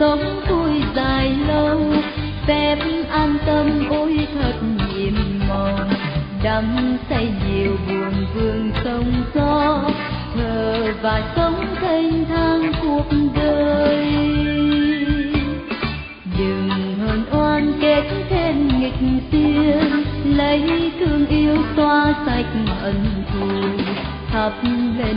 sống vui dài lâu, phép an tâm ôi thật nhiệm màu đắm say nhiều buồn vương sông gió, thờ và sống thanh thang cuộc đời. Đừng hờn oan kết thêm nghịch duyên lấy thương yêu xóa sạch ẩn thù, thắp lên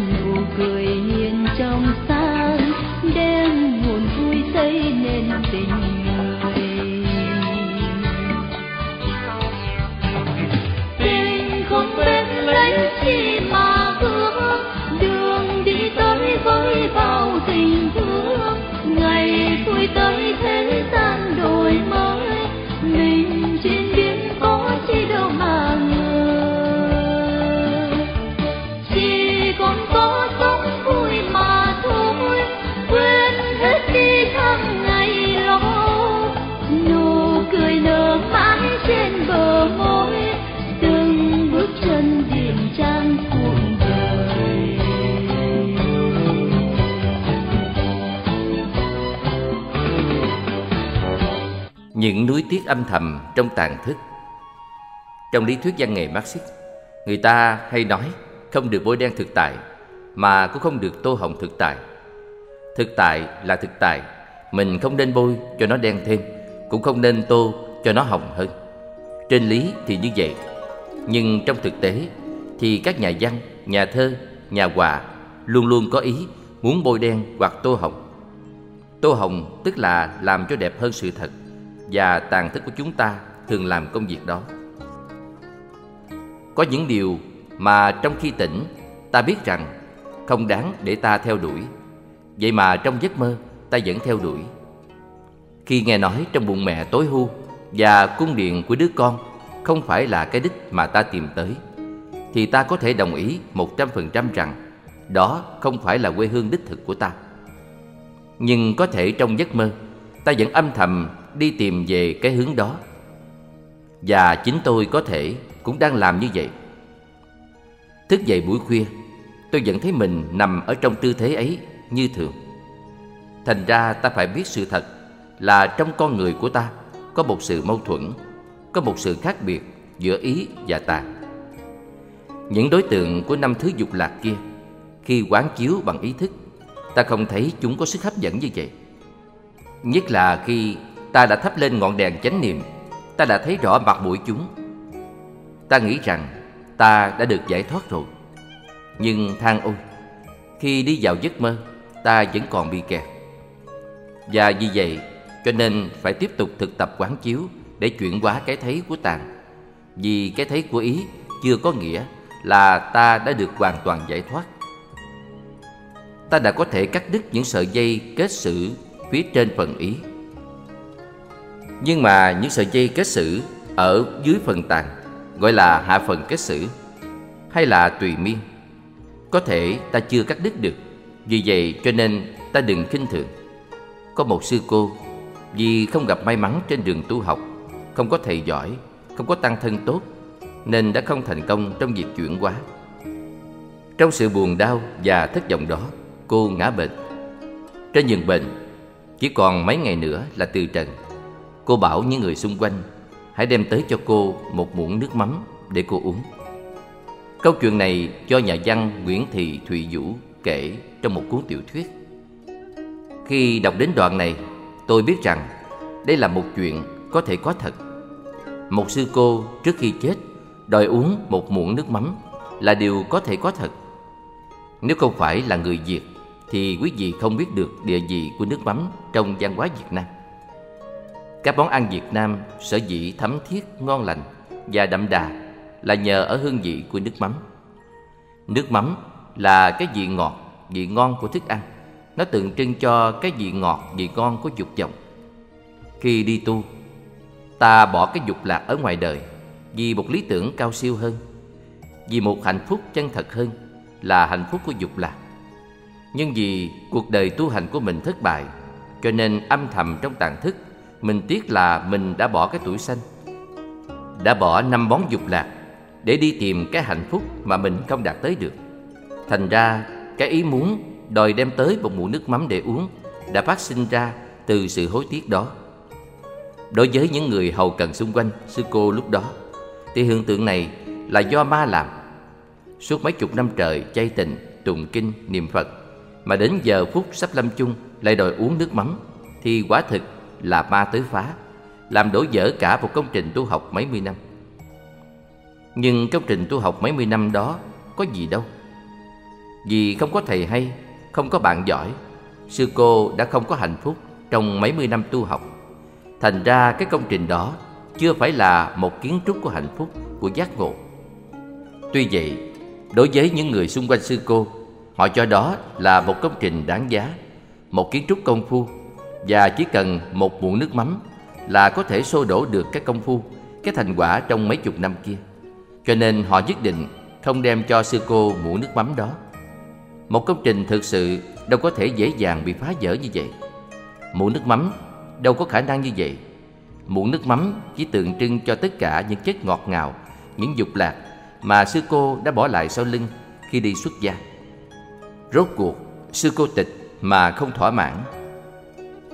Những núi tiếc âm thầm trong tàn thức. Trong lý thuyết văn nghệ Marxist Người ta hay nói không được bôi đen thực tại Mà cũng không được tô hồng thực tại. Thực tại là thực tại Mình không nên bôi cho nó đen thêm Cũng không nên tô cho nó hồng hơn. Trên lý thì như vậy Nhưng trong thực tế Thì các nhà văn, nhà thơ, nhà họa Luôn luôn có ý muốn bôi đen hoặc tô hồng. Tô hồng tức là làm cho đẹp hơn sự thật. Và tàn thức của chúng ta thường làm công việc đó. Có những điều mà trong khi tỉnh, ta biết rằng không đáng để ta theo đuổi. Vậy mà trong giấc mơ, ta vẫn theo đuổi. Khi nghe nói trong bụng mẹ tối hu Và cung điện của đứa con không phải là cái đích mà ta tìm tới, Thì ta có thể đồng ý một trăm phần trăm rằng Đó không phải là quê hương đích thực của ta. Nhưng có thể trong giấc mơ, Ta vẫn âm thầm đi tìm về cái hướng đó. Và chính tôi có thể cũng đang làm như vậy. Thức dậy buổi khuya, Tôi vẫn thấy mình nằm ở trong tư thế ấy như thường. Thành ra ta phải biết sự thật Là trong con người của ta Có một sự mâu thuẫn, Có một sự khác biệt giữa ý và tà. Những đối tượng của năm thứ dục lạc kia, Khi quán chiếu bằng ý thức, Ta không thấy chúng có sức hấp dẫn như vậy. Nhất là khi ta đã thắp lên ngọn đèn chánh niệm. Ta đã thấy rõ mặt mũi chúng. Ta nghĩ rằng ta đã được giải thoát rồi. Nhưng than ôi, Khi đi vào giấc mơ, Ta vẫn còn bị kẹt. Và vì vậy, Cho nên phải tiếp tục thực tập quán chiếu Để chuyển hóa cái thấy của tàn Vì cái thấy của ý Chưa có nghĩa là ta đã được hoàn toàn giải thoát. Ta đã có thể cắt đứt những sợi dây kết sử Phía trên phần ý. Nhưng mà những sợi dây kết sử Ở dưới phần tàn, gọi là hạ phần kết sử hay là tùy miên, có thể ta chưa cắt đứt được. Vì vậy cho nên ta đừng khinh thường. Có một sư cô, vì không gặp may mắn trên đường tu học, không có thầy giỏi, không có tăng thân tốt, nên đã không thành công trong việc chuyển hóa. Trong sự buồn đau và thất vọng đó, cô ngã bệnh. Trên giường bệnh, chỉ còn mấy ngày nữa là từ trần cô bảo những người xung quanh hãy đem tới cho cô một muỗng nước mắm để cô uống. Câu chuyện này do nhà văn Nguyễn Thị Thụy Vũ kể trong một cuốn tiểu thuyết. Khi đọc đến đoạn này, tôi biết rằng đây là một chuyện có thể có thật. Một sư cô trước khi chết đòi uống một muỗng nước mắm là điều có thể có thật. Nếu không phải là người Việt thì quý vị không biết được địa vị của nước mắm trong văn hóa Việt Nam. Các món ăn Việt Nam sở dĩ thấm thiết, ngon lành và đậm đà là nhờ ở hương vị của nước mắm. Nước mắm là cái vị ngọt, vị ngon của thức ăn. Nó tượng trưng cho cái vị ngọt, vị ngon của dục vọng. Khi đi tu, ta bỏ cái dục lạc ở ngoài đời vì một lý tưởng cao siêu hơn, vì một hạnh phúc chân thật hơn là hạnh phúc của dục lạc. Nhưng vì cuộc đời tu hành của mình thất bại, cho nên âm thầm trong tàn thức mình tiếc là mình đã bỏ cái tuổi xanh Đã bỏ năm món dục lạc Để đi tìm cái hạnh phúc mà mình không đạt tới được Thành ra cái ý muốn đòi đem tới một mụ nước mắm để uống đã phát sinh ra từ sự hối tiếc đó. Đối với những người hầu cận xung quanh sư cô lúc đó, thì hiện tượng này là do ma làm. Suốt mấy chục năm trời chay tình, tụng kinh, niệm Phật, mà đến giờ phút sắp lâm chung lại đòi uống nước mắm, thì quả thực là ma tới phá, làm đổ vỡ cả một công trình tu học mấy mươi năm. Nhưng công trình tu học mấy mươi năm đó có gì đâu. Vì không có thầy hay, không có bạn giỏi, sư cô đã không có hạnh phúc trong mấy mươi năm tu học. Thành ra cái công trình đó chưa phải là một kiến trúc của hạnh phúc, của giác ngộ. Tuy vậy, đối với những người xung quanh sư cô, họ cho đó là một công trình đáng giá, một kiến trúc công phu và chỉ cần một muỗng nước mắm là có thể xô đổ được cái công phu, cái thành quả trong mấy chục năm kia. Cho nên họ quyết định không đem cho sư cô muỗng nước mắm đó. Một công trình thực sự đâu có thể dễ dàng bị phá vỡ như vậy. Muỗng nước mắm đâu có khả năng như vậy. Muỗng nước mắm chỉ tượng trưng cho tất cả những chất ngọt ngào, những dục lạc mà sư cô đã bỏ lại sau lưng khi đi xuất gia. Rốt cuộc, sư cô tịch mà không thỏa mãn.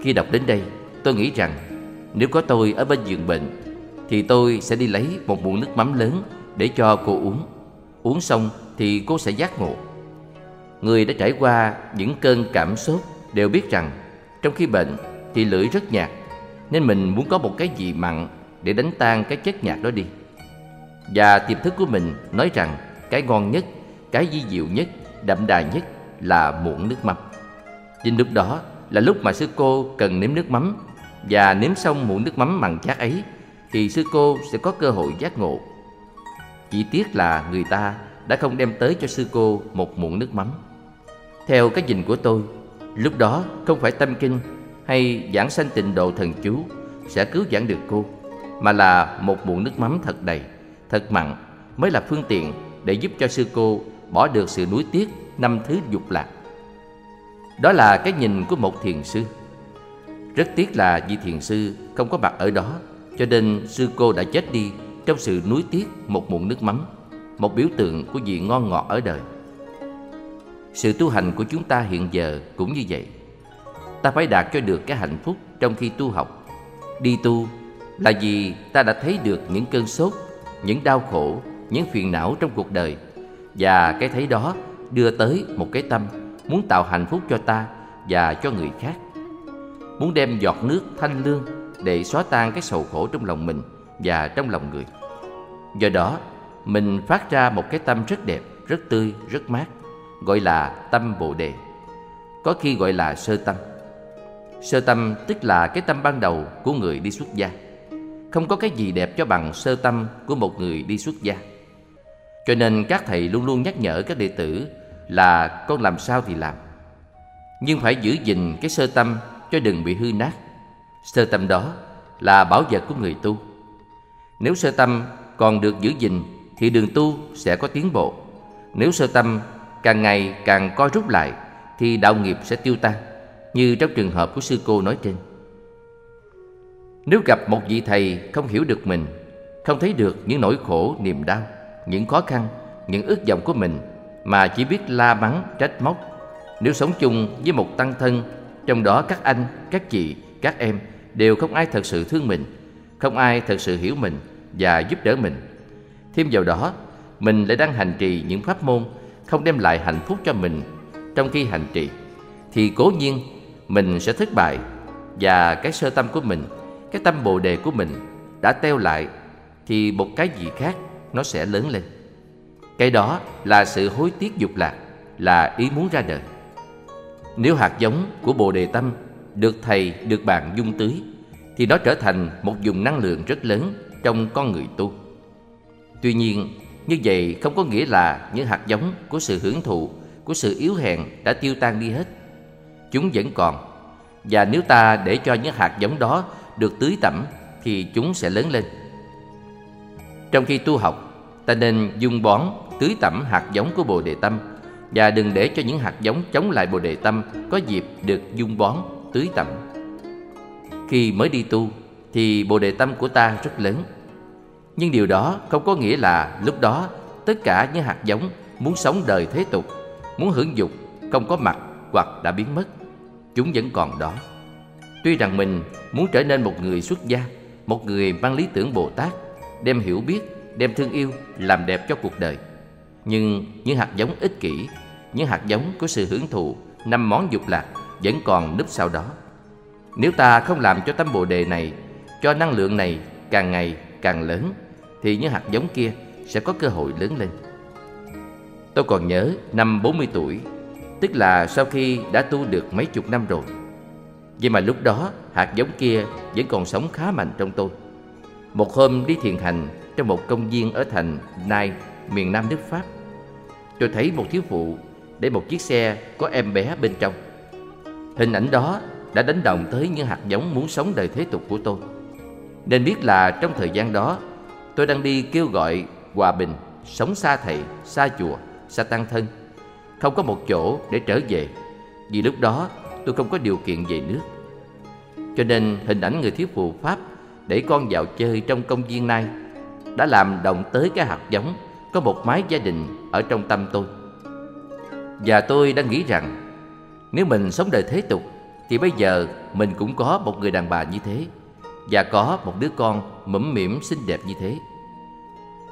Khi đọc đến đây, tôi nghĩ rằng nếu có tôi ở bên giường bệnh thì tôi sẽ đi lấy một muỗng nước mắm lớn để cho cô uống. Uống xong thì cô sẽ giác ngộ. Người đã trải qua những cơn cảm sốt đều biết rằng trong khi bệnh thì lưỡi rất nhạt nên mình muốn có một cái gì mặn để đánh tan cái chất nhạt đó đi. Và tiềm thức của mình nói rằng cái ngon nhất, cái di diệu nhất, đậm đà nhất là muỗng nước mắm. Chính lúc đó là lúc mà sư cô cần nếm nước mắm và nếm xong muỗng nước mắm mặn chát ấy thì sư cô sẽ có cơ hội giác ngộ. Chỉ tiếc là người ta đã không đem tới cho sư cô một muỗng nước mắm. Theo cái nhìn của tôi, lúc đó không phải tâm kinh hay giảng sanh tịnh độ thần chú sẽ cứu giảng được cô, mà là một muỗng nước mắm thật đầy, thật mặn mới là phương tiện để giúp cho sư cô bỏ được sự nuối tiếc năm thứ dục lạc. Đó là cái nhìn của một thiền sư. Rất tiếc là vị thiền sư không có mặt ở đó, cho nên sư cô đã chết đi trong sự nuối tiếc một muỗng nước mắm, một biểu tượng của vị ngon ngọt ở đời. Sự tu hành của chúng ta hiện giờ cũng như vậy. Ta phải đạt cho được cái hạnh phúc trong khi tu học. Đi tu là vì ta đã thấy được những cơn sốt, những đau khổ, những phiền não trong cuộc đời và cái thấy đó đưa tới một cái tâm muốn tạo hạnh phúc cho ta và cho người khác. Muốn đem giọt nước thanh lương để xóa tan cái sầu khổ trong lòng mình và trong lòng người. Do đó, mình phát ra một cái tâm rất đẹp, rất tươi, rất mát, gọi là tâm Bồ đề. Có khi gọi là sơ tâm. Sơ tâm tức là cái tâm ban đầu của người đi xuất gia. Không có cái gì đẹp cho bằng sơ tâm của một người đi xuất gia. Cho nên các thầy luôn luôn nhắc nhở các đệ tử là con làm sao thì làm. Nhưng phải giữ gìn cái sơ tâm cho đừng bị hư nát. Sơ tâm đó là bảo vật của người tu. Nếu sơ tâm còn được giữ gìn thì đường tu sẽ có tiến bộ. Nếu sơ tâm càng ngày càng co rút lại thì đạo nghiệp sẽ tiêu tan, như trong trường hợp của sư cô nói trên. Nếu gặp một vị thầy không hiểu được mình, không thấy được những nỗi khổ, niềm đau, những khó khăn, những ước vọng của mình mà chỉ biết la mắng, trách móc, nếu sống chung với một tăng thân, trong đó các anh, các chị, các em đều không ai thật sự thương mình, không ai thật sự hiểu mình và giúp đỡ mình. Thêm vào đó, mình lại đang hành trì những pháp môn không đem lại hạnh phúc cho mình trong khi hành trì, thì cố nhiên mình sẽ thất bại và cái sơ tâm của mình, cái tâm bồ đề của mình đã teo lại thì một cái gì khác nó sẽ lớn lên. Cái đó là sự hối tiếc dục lạc, là ý muốn ra đời. Nếu hạt giống của Bồ Đề Tâm được thầy, được bạn dung tưới, thì nó trở thành một vùng năng lượng rất lớn trong con người tu. Tuy nhiên, như vậy không có nghĩa là những hạt giống của sự hưởng thụ, của sự yếu hèn đã tiêu tan đi hết. Chúng vẫn còn. Và nếu ta để cho những hạt giống đó được tưới tẩm thì chúng sẽ lớn lên. Trong khi tu học, ta nên dung bón, tưới tẩm hạt giống của Bồ Đề Tâm và đừng để cho những hạt giống chống lại Bồ Đề Tâm có dịp được dung bón, tưới tẩm. Khi mới đi tu thì Bồ Đề Tâm của ta rất lớn nhưng điều đó không có nghĩa là lúc đó tất cả những hạt giống muốn sống đời thế tục, muốn hưởng dục không có mặt hoặc đã biến mất. Chúng vẫn còn đó Tuy rằng mình muốn trở nên một người xuất gia Một người mang lý tưởng Bồ Tát Đem hiểu biết, đem thương yêu Làm đẹp cho cuộc đời nhưng những hạt giống ích kỷ Những hạt giống của sự hưởng thụ Năm món dục lạc vẫn còn núp sau đó. Nếu ta không làm cho tâm Bồ Đề này Cho năng lượng này càng ngày càng lớn Thì những hạt giống kia sẽ có cơ hội lớn lên. Tôi còn nhớ năm 40 tuổi Tức là sau khi đã tu được mấy chục năm rồi. Vậy mà lúc đó hạt giống kia vẫn còn sống khá mạnh trong tôi. Một hôm đi thiền hành trong một công viên ở thành Nai, miền Nam nước Pháp. Tôi thấy một thiếu phụ để một chiếc xe có em bé bên trong. Hình ảnh đó đã đánh động tới những hạt giống muốn sống đời thế tục của tôi. Nên biết là trong thời gian đó Tôi đang đi kêu gọi hòa bình, sống xa thầy, xa chùa, xa tăng thân. Không có một chỗ để trở về Vì lúc đó tôi không có điều kiện về nước. Cho nên hình ảnh người thiếu phụ Pháp để con vào chơi trong công viên này Đã làm động tới cái hạt giống có một mái gia đình ở trong tâm tôi. Và tôi đang nghĩ rằng, Nếu mình sống đời thế tục, Thì bây giờ mình cũng có một người đàn bà như thế, Và có một đứa con mẫm mỉm xinh đẹp như thế.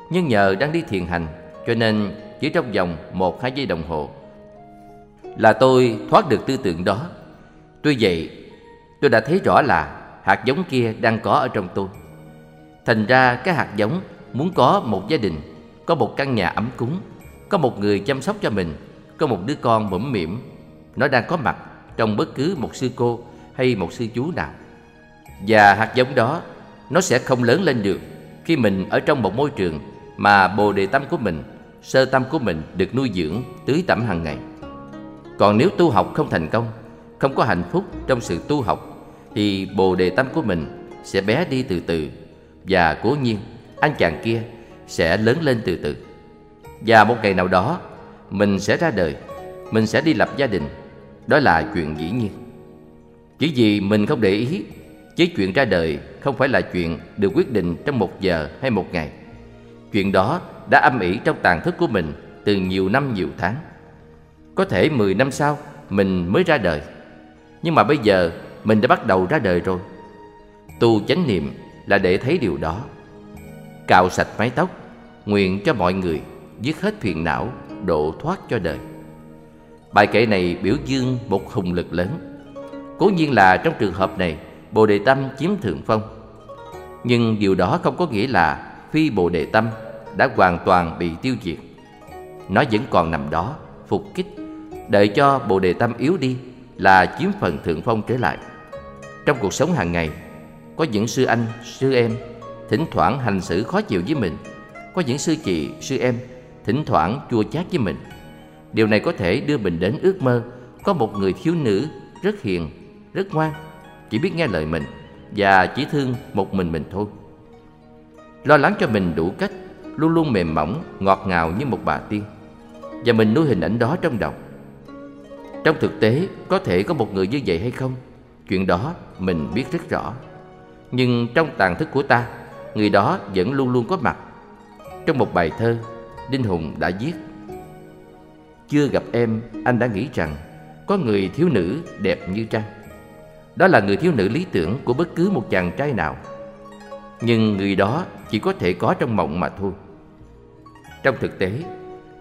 Nhưng nhờ đang đi thiền hành, Cho nên chỉ trong vòng một hai giây đồng hồ Là tôi thoát được tư tưởng đó. Tuy vậy, tôi đã thấy rõ là hạt giống kia đang có ở trong tôi. Thành ra cái hạt giống muốn có một gia đình, Có một căn nhà ấm cúng có một người chăm sóc cho mình, Có một đứa con mũm mỉm. Nó đang có mặt trong bất cứ một sư cô hay một sư chú nào. Và hạt giống đó, Nó sẽ không lớn lên được Khi mình ở trong một môi trường Mà bồ đề tâm của mình, Sơ tâm của mình được nuôi dưỡng Tưới tẩm hàng ngày. Còn nếu tu học không thành công, Không có hạnh phúc trong sự tu học, Thì bồ đề tâm của mình Sẽ bé đi từ từ Và cố nhiên, anh chàng kia sẽ lớn lên từ từ. Và một ngày nào đó, Mình sẽ ra đời, Mình sẽ đi lập gia đình. Đó là chuyện dĩ nhiên. Chỉ vì mình không để ý, Chứ chuyện ra đời không phải là chuyện được quyết định trong một giờ hay một ngày. Chuyện đó đã âm ỉ trong tàn thức của mình từ nhiều năm nhiều tháng. Có thể 10 năm sau, mình mới ra đời. Nhưng mà bây giờ, mình đã bắt đầu ra đời rồi. Tu chánh niệm là để thấy điều đó. Cạo sạch mái tóc, Nguyện cho mọi người dứt hết phiền não Độ thoát cho đời. Bài kệ này biểu dương một hùng lực lớn. Cố nhiên là trong trường hợp này Bồ Đề Tâm chiếm thượng phong. Nhưng điều đó không có nghĩa là Phi Bồ Đề Tâm đã hoàn toàn bị tiêu diệt. Nó vẫn còn nằm đó, phục kích Đợi cho Bồ Đề Tâm yếu đi Là chiếm phần thượng phong trở lại. Trong cuộc sống hàng ngày Có những sư anh, sư em Thỉnh thoảng hành xử khó chịu với mình. Có những sư chị, sư em Thỉnh thoảng chua chát với mình. Điều này có thể đưa mình đến ước mơ Có một người thiếu nữ rất hiền, rất ngoan Chỉ biết nghe lời mình Và chỉ thương một mình mình thôi. Lo lắng cho mình đủ cách Luôn luôn mềm mỏng, ngọt ngào như một bà tiên. Và mình nuôi hình ảnh đó trong đầu. Trong thực tế có thể có một người như vậy hay không? Chuyện đó mình biết rất rõ. Nhưng trong tàn thức của ta Người đó vẫn luôn luôn có mặt. Trong một bài thơ Đinh Hùng đã viết Chưa gặp em, anh đã nghĩ rằng Có người thiếu nữ đẹp như trăng. Đó là người thiếu nữ lý tưởng của bất cứ một chàng trai nào. Nhưng người đó chỉ có thể có trong mộng mà thôi. Trong thực tế,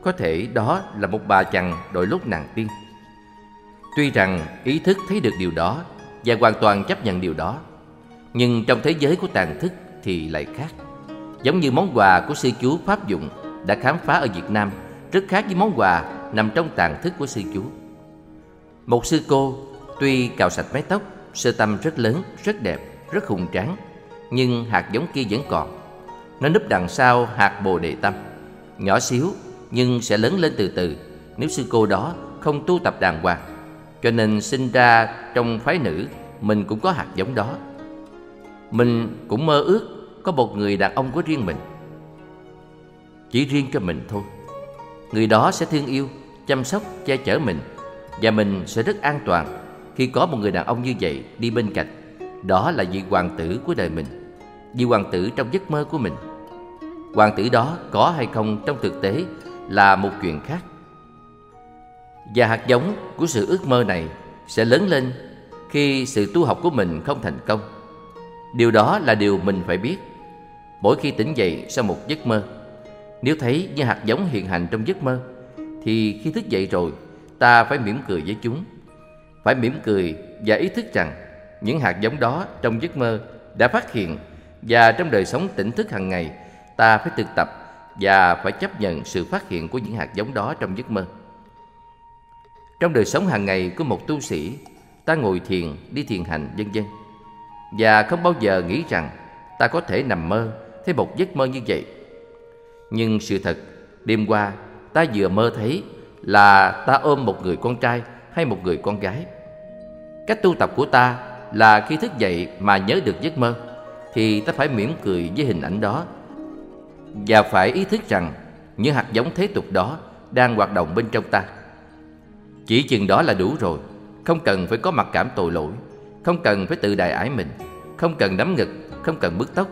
Có thể đó là một bà chàng đội lúc nàng tiên. Tuy rằng ý thức thấy được điều đó Và hoàn toàn chấp nhận điều đó, Nhưng trong thế giới của tàn thức thì lại khác. Giống như món quà của sư chú Pháp Dụng đã khám phá ở Việt Nam Rất khác với món quà nằm trong tàn thức của sư chú. Một sư cô tuy cạo sạch mái tóc Sơ tâm rất lớn, rất đẹp, rất hùng tráng Nhưng hạt giống kia vẫn còn. Nó núp đằng sau hạt bồ đề tâm. Nhỏ xíu nhưng sẽ lớn lên từ từ Nếu sư cô đó không tu tập đàng hoàng. Cho nên sinh ra trong phái nữ Mình cũng có hạt giống đó. Mình cũng mơ ước có một người đàn ông của riêng mình. Chỉ riêng cho mình thôi Người đó sẽ thương yêu, chăm sóc, che chở mình Và mình sẽ rất an toàn khi có một người đàn ông như vậy đi bên cạnh Đó là vị hoàng tử của đời mình Vị hoàng tử trong giấc mơ của mình Hoàng tử đó có hay không trong thực tế là một chuyện khác Và hạt giống của sự ước mơ này sẽ lớn lên khi sự tu học của mình không thành công. Điều đó là điều mình phải biết. Mỗi khi tỉnh dậy sau một giấc mơ, nếu thấy như hạt giống hiện hành trong giấc mơ, thì khi thức dậy rồi, ta phải mỉm cười với chúng. Phải mỉm cười và ý thức rằng những hạt giống đó trong giấc mơ đã phát hiện và trong đời sống tỉnh thức hàng ngày, ta phải thực tập và phải chấp nhận sự phát hiện của những hạt giống đó trong giấc mơ. Trong đời sống hàng ngày của một tu sĩ, ta ngồi thiền, đi thiền hành vân vân và không bao giờ nghĩ rằng ta có thể nằm mơ thấy một giấc mơ như vậy. Nhưng sự thật, đêm qua ta vừa mơ thấy là ta ôm một người con trai hay một người con gái. Cách tu tập của ta là khi thức dậy mà nhớ được giấc mơ thì ta phải mỉm cười với hình ảnh đó và phải ý thức rằng những hạt giống thế tục đó đang hoạt động bên trong ta. Chỉ chừng đó là đủ rồi, không cần phải có mặc cảm tội lỗi, không cần phải tự đại ái mình, không cần nắm ngực, không cần bứt tóc.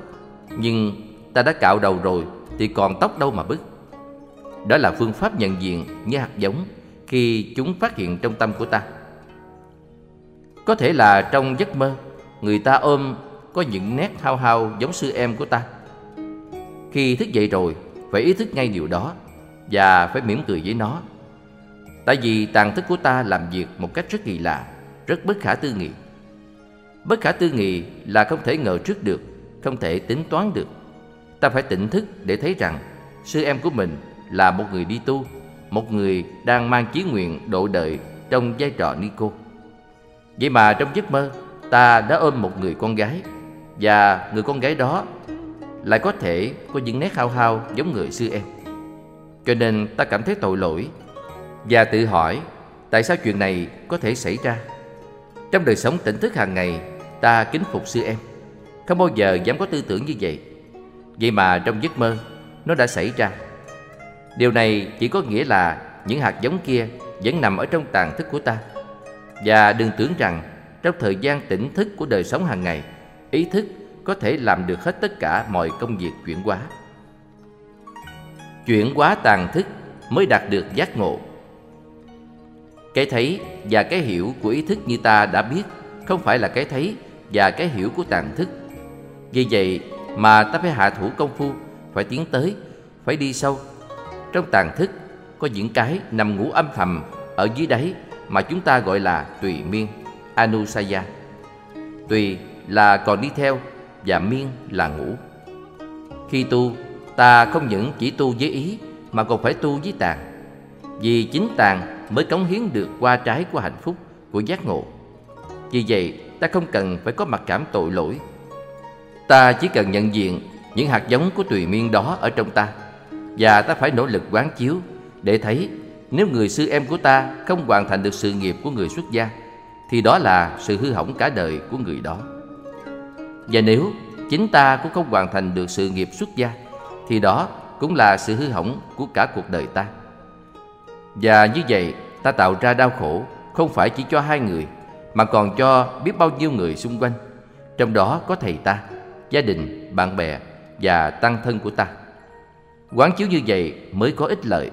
Nhưng ta đã cạo đầu rồi thì còn tóc đâu mà bứt. Đó là phương pháp nhận diện như hạt giống khi chúng phát hiện trong tâm của ta. Có thể là trong giấc mơ, người ta ôm có những nét hao hao giống sư em của ta. Khi thức dậy rồi, phải ý thức ngay điều đó và phải mỉm cười với nó. Tại vì tàn thức của ta làm việc một cách rất kỳ lạ, rất bất khả tư nghị. Bất khả tư nghị là không thể ngờ trước được, không thể tính toán được. Ta phải tỉnh thức để thấy rằng sư em của mình là một người đi tu, một người đang mang chí nguyện độ đời trong vai trò ni cô. Vậy mà trong giấc mơ, ta đã ôm một người con gái và người con gái đó lại có thể có những nét hao hao giống người sư em. Cho nên ta cảm thấy tội lỗi và tự hỏi tại sao chuyện này có thể xảy ra. Trong đời sống tỉnh thức hàng ngày, ta kính phục sư em, không bao giờ dám có tư tưởng như vậy. Vậy mà trong giấc mơ, nó đã xảy ra. Điều này chỉ có nghĩa là những hạt giống kia vẫn nằm ở trong tàn thức của ta. Và đừng tưởng rằng trong thời gian tỉnh thức của đời sống hàng ngày, ý thức có thể làm được hết tất cả mọi công việc chuyển hóa. Chuyển hóa tàn thức mới đạt được giác ngộ. Cái thấy và cái hiểu của ý thức như ta đã biết không phải là cái thấy và cái hiểu của tàn thức. Vì vậy mà ta phải hạ thủ công phu, phải tiến tới, phải đi sâu. Trong tàn thức có những cái nằm ngủ âm thầm ở dưới đáy mà chúng ta gọi là tùy miên, anusaya. Tùy là còn đi theo và miên là ngủ. Khi tu, ta không những chỉ tu với ý mà còn phải tu với tàn. Vì chính tàn mới cống hiến được qua trái của hạnh phúc, của giác ngộ. Vì vậy, ta không cần phải có mặc cảm tội lỗi. Ta chỉ cần nhận diện những hạt giống của tùy miên đó ở trong ta và ta phải nỗ lực quán chiếu để thấy nếu người sư em của ta không hoàn thành được sự nghiệp của người xuất gia thì đó là sự hư hỏng cả đời của người đó. Và nếu chính ta cũng không hoàn thành được sự nghiệp xuất gia thì đó cũng là sự hư hỏng của cả cuộc đời ta. Và như vậy, ta tạo ra đau khổ không phải chỉ cho hai người mà còn cho biết bao nhiêu người xung quanh. Trong đó có thầy ta, gia đình, bạn bè và tăng thân của ta. Quán chiếu như vậy mới có ích lợi.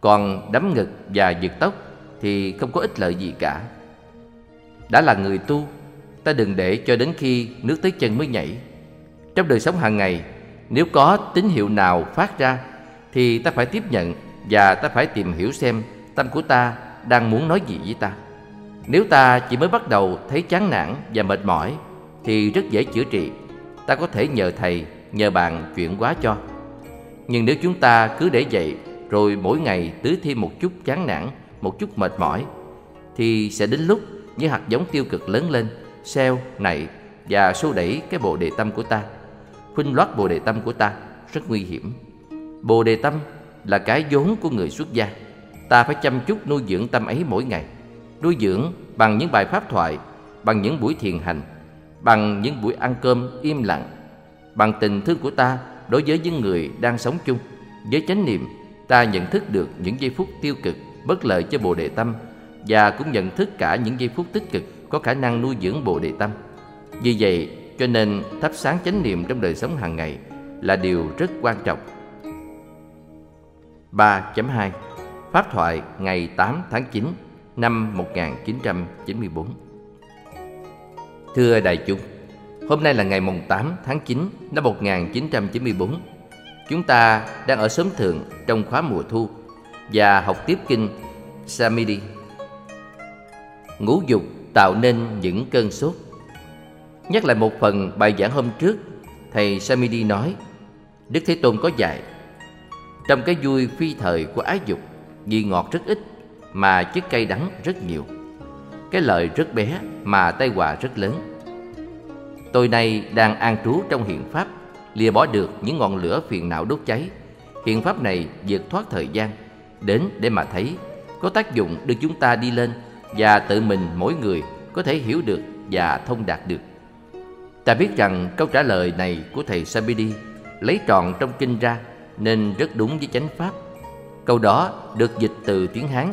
Còn đấm ngực và giật tóc thì không có ích lợi gì cả. Đã là người tu, ta đừng để cho đến khi nước tới chân mới nhảy. Trong đời sống hàng ngày, nếu có tín hiệu nào phát ra thì ta phải tiếp nhận và ta phải tìm hiểu xem tâm của ta đang muốn nói gì với ta. Nếu ta chỉ mới bắt đầu thấy chán nản và mệt mỏi thì rất dễ chữa trị. Ta có thể nhờ thầy, nhờ bạn chuyển hóa cho. Nhưng nếu chúng ta cứ để vậy rồi mỗi ngày tưới thêm một chút chán nản, một chút mệt mỏi thì sẽ đến lúc những hạt giống tiêu cực lớn lên, xeo, nảy và xô đẩy cái bộ đề tâm của ta. Khuynh loát bộ đề tâm của ta rất nguy hiểm. Bồ đề tâm là cái vốn của người xuất gia. Ta phải chăm chút nuôi dưỡng tâm ấy mỗi ngày. Nuôi dưỡng bằng những bài pháp thoại, bằng những buổi thiền hành, bằng những buổi ăn cơm im lặng, bằng tình thương của ta đối với những người đang sống chung. Với chánh niệm, ta nhận thức được những giây phút tiêu cực bất lợi cho Bồ đề tâm và cũng nhận thức cả những giây phút tích cực có khả năng nuôi dưỡng Bồ đề tâm. Vì vậy, cho nên thắp sáng chánh niệm trong đời sống hàng ngày là điều rất quan trọng. 3.2 Pháp thoại ngày 8 tháng 9 năm 1994 Thưa đại chúng, hôm nay là ngày mùng 8 tháng 9 năm 1994. Chúng ta đang ở sớm thượng trong khóa mùa thu và học tiếp kinh Samidi. Ngũ dục tạo nên những cơn sốt. Nhắc lại một phần bài giảng hôm trước, thầy Samidi nói: Đức Thế Tôn có dạy trong cái vui phi thời của ái dục, vị ngọt rất ít mà chất cay đắng rất nhiều. Cái lợi rất bé mà tai họa rất lớn. Tôi nay đang an trú trong hiện pháp, lìa bỏ được những ngọn lửa phiền não đốt cháy. Hiện pháp này vượt thoát thời gian, đến để mà thấy có tác dụng đưa chúng ta đi lên và tự mình mỗi người có thể hiểu được và thông đạt được. Ta biết rằng câu trả lời này của thầy Sabidi lấy trọn trong kinh ra nên rất đúng với chánh pháp. Câu đó được dịch từ tiếng Hán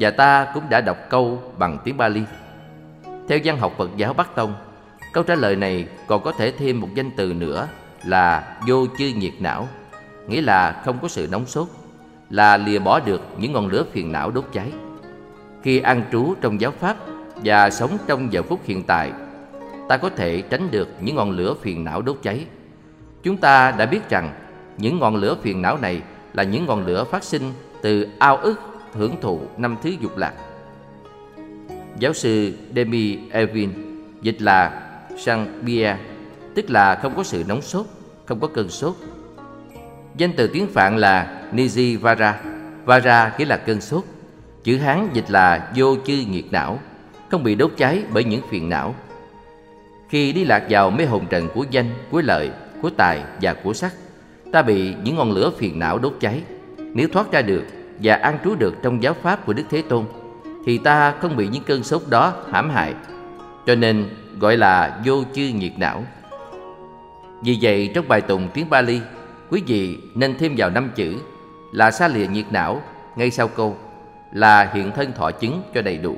và ta cũng đã đọc câu bằng tiếng Bali. Theo văn học Phật giáo Bắc Tông, câu trả lời này còn có thể thêm một danh từ nữa là vô chư nhiệt não, nghĩa là không có sự nóng sốt, là lìa bỏ được những ngọn lửa phiền não đốt cháy. Khi an trú trong giáo pháp và sống trong giờ phút hiện tại, ta có thể tránh được những ngọn lửa phiền não đốt cháy. Chúng ta đã biết rằng những ngọn lửa phiền não này là những ngọn lửa phát sinh từ ao ức hưởng thụ năm thứ dục lạc. Giáo sư Demi Evin dịch là sang bia, tức là không có sự nóng sốt, không có cơn sốt. Danh từ tiếng Phạn là Niji Vara, Vara nghĩa là cơn sốt. Chữ Hán dịch là vô chư nhiệt não, không bị đốt cháy bởi những phiền não. Khi đi lạc vào mấy hồn trần của danh, của lợi, của tài và của sắc, ta bị những ngọn lửa phiền não đốt cháy. Nếu thoát ra được và an trú được trong giáo pháp của Đức Thế Tôn, thì ta không bị những cơn sốt đó hãm hại. Cho nên gọi là vô chư nhiệt não. Vì vậy trong bài tụng tiếng Bali, quý vị nên thêm vào năm chữ là xa lìa nhiệt não ngay sau câu là hiện thân thọ chứng cho đầy đủ.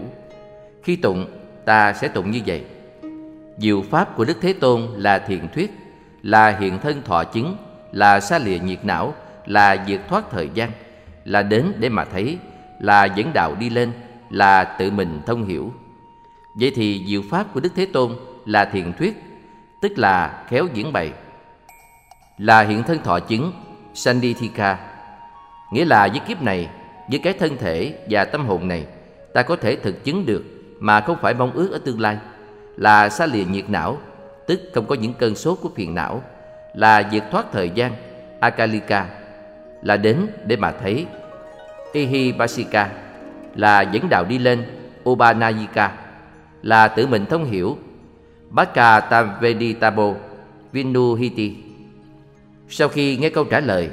Khi tụng, ta sẽ tụng như vậy. Diệu pháp của Đức Thế Tôn là thiền thuyết, là hiện thân thọ chứng, là xa lìa nhiệt não, là diệt thoát thời gian, là đến để mà thấy, là dẫn đạo đi lên, là tự mình thông hiểu. Vậy thì diệu pháp của Đức Thế Tôn là thiền thuyết, tức là khéo diễn bày. Là hiện thân thọ chứng, Sandithika, nghĩa là với kiếp này, với cái thân thể và tâm hồn này, ta có thể thực chứng được mà không phải mong ước ở tương lai, là xa lìa nhiệt não, tức không có những cơn sốt của phiền não, là vượt thoát thời gian, Akalika, là đến để mà thấy, Ihibasika, là dẫn đạo đi lên, Ubanayika, là tự mình thông hiểu. Baka Tamveditabo Vinuhiti. Sau khi nghe câu trả lời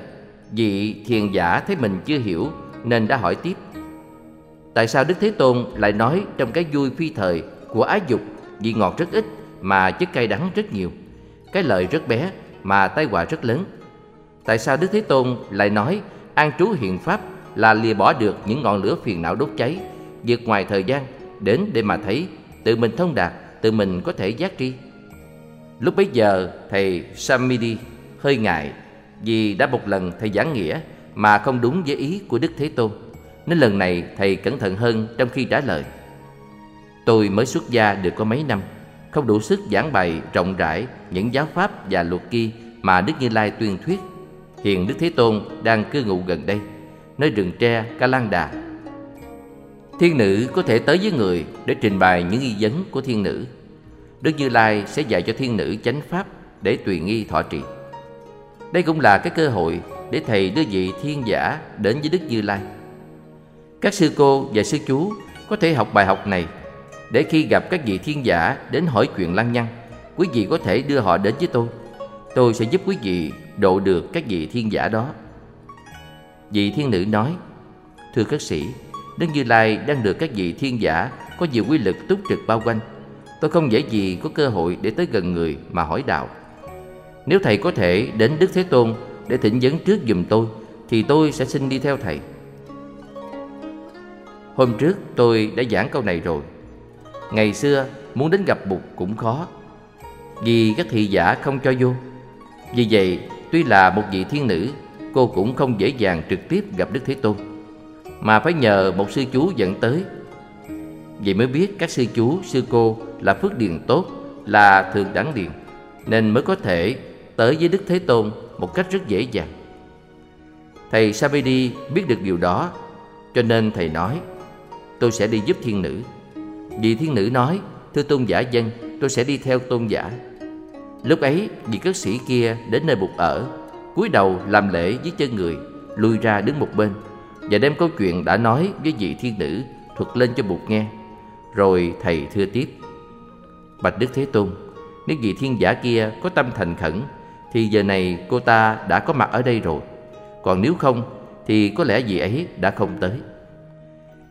Vị thiền giả thấy mình chưa hiểu Nên đã hỏi tiếp. Tại sao Đức Thế Tôn lại nói Trong cái vui phi thời của ái dục Vị ngọt rất ít mà chất cay đắng rất nhiều? Cái lợi rất bé mà tai họa rất lớn. Tại sao Đức Thế Tôn lại nói An trú hiện pháp là lìa bỏ được những ngọn lửa phiền não đốt cháy vượt ngoài thời gian đến để mà thấy tự mình thông đạt, tự mình có thể giác tri. Lúc bấy giờ, thầy Samidi hơi ngại vì đã một lần thầy giảng nghĩa mà không đúng với ý của Đức Thế Tôn. Nên lần này thầy cẩn thận hơn trong khi trả lời. Tôi mới xuất gia được có mấy năm, không đủ sức giảng bày rộng rãi những giáo pháp và luật ghi mà Đức Như Lai tuyên thuyết. Hiện Đức Thế Tôn đang cư ngụ gần đây, nơi rừng tre Ca Lan Đà Thiên nữ có thể tới với người để trình bày những nghi vấn của thiên nữ. Đức Như Lai sẽ dạy cho thiên nữ chánh pháp để tùy nghi thọ trì. Đây cũng là cái cơ hội để thầy đưa vị thiên giả đến với Đức Như Lai. Các sư cô và sư chú có thể học bài học này để khi gặp các vị thiên giả đến hỏi chuyện lăng nhăng, quý vị có thể đưa họ đến với tôi. Tôi sẽ giúp quý vị độ được các vị thiên giả đó. Vị thiên nữ nói, Thưa các sĩ, Đức Như Lai đang được các vị thiên giả có nhiều quy lực túc trực bao quanh. Tôi không dễ gì có cơ hội để tới gần người mà hỏi đạo. Nếu thầy có thể đến Đức Thế Tôn để thỉnh vấn trước giùm tôi, thì tôi sẽ xin đi theo thầy. Hôm trước tôi đã giảng câu này rồi. Ngày xưa muốn đến gặp Bụt cũng khó, vì các thị giả không cho vô. Vì vậy, tuy là một vị thiên nữ, cô cũng không dễ dàng trực tiếp gặp Đức Thế Tôn mà phải nhờ một sư chú dẫn tới. Vậy mới biết các sư chú, sư cô là phước điền tốt là thường đẳng điền Nên mới có thể tới với Đức Thế Tôn một cách rất dễ dàng. Thầy Sabedi biết được điều đó Cho nên thầy nói Tôi sẽ đi giúp thiên nữ. Vì thiên nữ nói Thưa tôn giả dân tôi sẽ đi theo tôn giả. Lúc ấy, vị cất sĩ kia đến nơi bục ở, cúi đầu làm lễ với chân người, Lui ra đứng một bên, Và đem câu chuyện đã nói với vị thiên nữ Thuật lên cho bục nghe. Rồi thầy thưa tiếp, Bạch Đức Thế Tôn, Nếu vị thiên giả kia có tâm thành khẩn, Thì giờ này cô ta đã có mặt ở đây rồi. Còn nếu không, Thì có lẽ vị ấy đã không tới.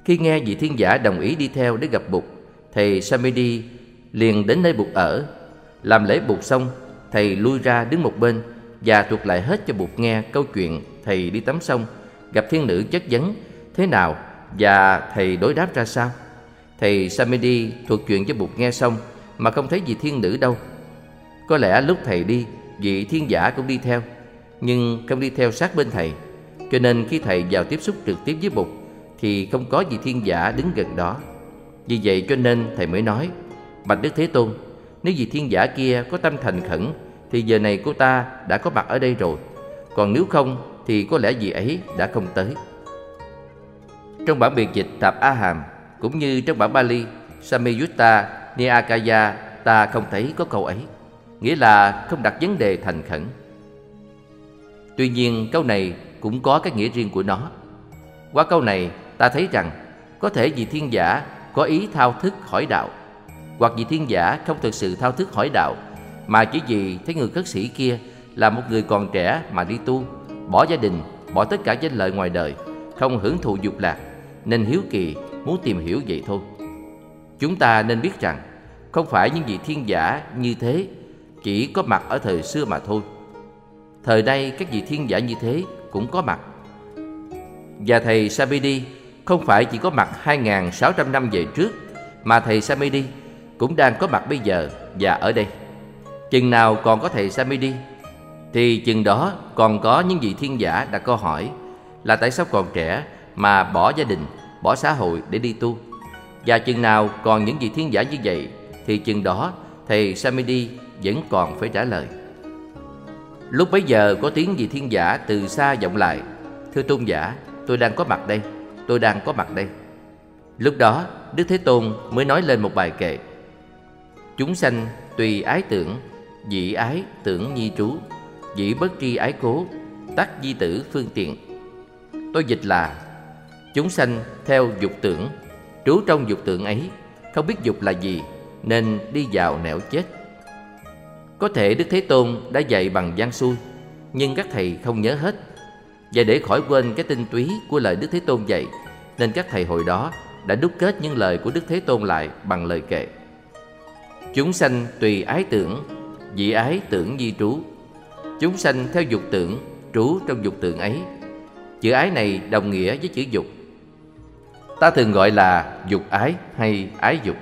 Khi nghe vị thiên giả đồng ý đi theo để gặp Bụt Thầy Samedi liền đến nơi Bụt ở làm lễ Bụt xong, Thầy lui ra đứng một bên Và thuật lại hết cho Bụt nghe câu chuyện Thầy đi tắm sông Gặp thiên nữ chất vấn, Thế nào Và thầy đối đáp ra sao? Thầy Samedi thuật chuyện cho Bụt nghe xong Mà không thấy gì thiên nữ đâu. Có lẽ lúc thầy đi, Vị thiên giả cũng đi theo, Nhưng không đi theo sát bên thầy. Cho nên khi thầy vào tiếp xúc trực tiếp với Bụt Thì không có vị thiên giả đứng gần đó. Vì vậy cho nên thầy mới nói, Bạch Đức Thế Tôn nếu vị thiên giả kia có tâm thành khẩn, Thì giờ này cô ta đã có mặt ở đây rồi. Còn nếu không, Thì có lẽ vị ấy đã không tới. Trong bản biệt dịch Tạp A Hàm Cũng như trong bản Bali, Samyutta Niakaya Ta không thấy có câu ấy. Nghĩa là không đặt vấn đề thành khẩn. Tuy nhiên, câu này cũng có cái nghĩa riêng của nó. Qua câu này, ta thấy rằng Có thể vị thiên giả có ý thao thức hỏi đạo hoặc vì thiên giả không thực sự thao thức hỏi đạo, mà chỉ vì thấy người khất sĩ kia là một người còn trẻ mà đi tu, bỏ gia đình, bỏ tất cả danh lợi ngoài đời, không hưởng thụ dục lạc, nên hiếu kỳ muốn tìm hiểu vậy thôi. Chúng ta nên biết rằng, không phải những vị thiên giả như thế chỉ có mặt ở thời xưa mà thôi. Thời đây các vị thiên giả như thế cũng có mặt. Và thầy Sabidi không phải chỉ có mặt 2.600 năm về trước, mà thầy Samedi cũng đang có mặt bây giờ và ở đây. Chừng nào còn có thầy Samedi thì chừng đó còn có những vị thiên giả đặt câu hỏi là tại sao còn trẻ mà bỏ gia đình, bỏ xã hội để đi tu. Và chừng nào còn những vị thiên giả như vậy thì chừng đó thầy Samedi vẫn còn phải trả lời. Lúc bấy giờ có tiếng vị thiên giả từ xa vọng lại Thưa tôn giả, tôi đang có mặt đây, tôi đang có mặt đây Lúc đó Đức Thế Tôn mới nói lên một bài kệ Chúng sanh tùy ái tưởng, Dĩ ái tưởng nhi trú, Dĩ bất tri ái cố, Tắc di tử phương tiện. Tôi dịch là, Chúng sanh theo dục tưởng, Trú trong dục tưởng ấy, Không biết dục là gì, Nên đi vào nẻo chết. Có thể Đức Thế Tôn đã dạy bằng gian xuôi Nhưng các thầy không nhớ hết. Và để khỏi quên cái tinh túy của lời Đức Thế Tôn dạy, Nên các thầy hồi đó đã đúc kết những lời của Đức Thế Tôn lại bằng lời kệ. Chúng sanh tùy ái tưởng, dị ái tưởng di trú. Chúng sanh theo dục tưởng, trú trong dục tưởng ấy. Chữ ái này đồng nghĩa với chữ dục. Ta thường gọi là dục ái hay ái dục.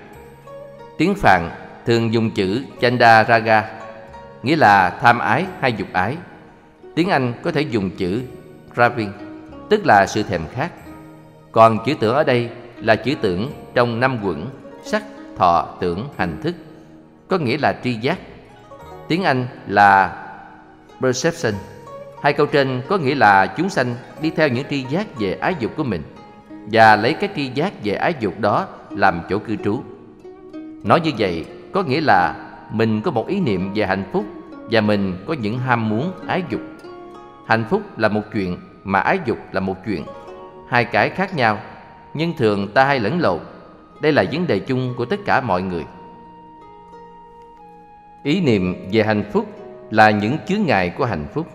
Tiếng Phạn thường dùng chữ chanda raga Nghĩa là tham ái hay dục ái. Tiếng Anh có thể dùng chữ craving Tức là sự thèm khát. Còn chữ tưởng ở đây là chữ tưởng trong năm quẩn sắc, thọ, tưởng, hành thức có nghĩa là tri giác. Tiếng Anh là perception. Hai câu trên có nghĩa là chúng sanh đi theo những tri giác về ái dục của mình và lấy cái tri giác về ái dục đó làm chỗ cư trú. Nói như vậy có nghĩa là mình có một ý niệm về hạnh phúc và mình có những ham muốn ái dục. Hạnh phúc là một chuyện mà ái dục là một chuyện. Hai cái khác nhau, nhưng thường ta hay lẫn lộn. Đây là vấn đề chung của tất cả mọi người. Ý niệm về hạnh phúc là những chướng ngại của hạnh phúc.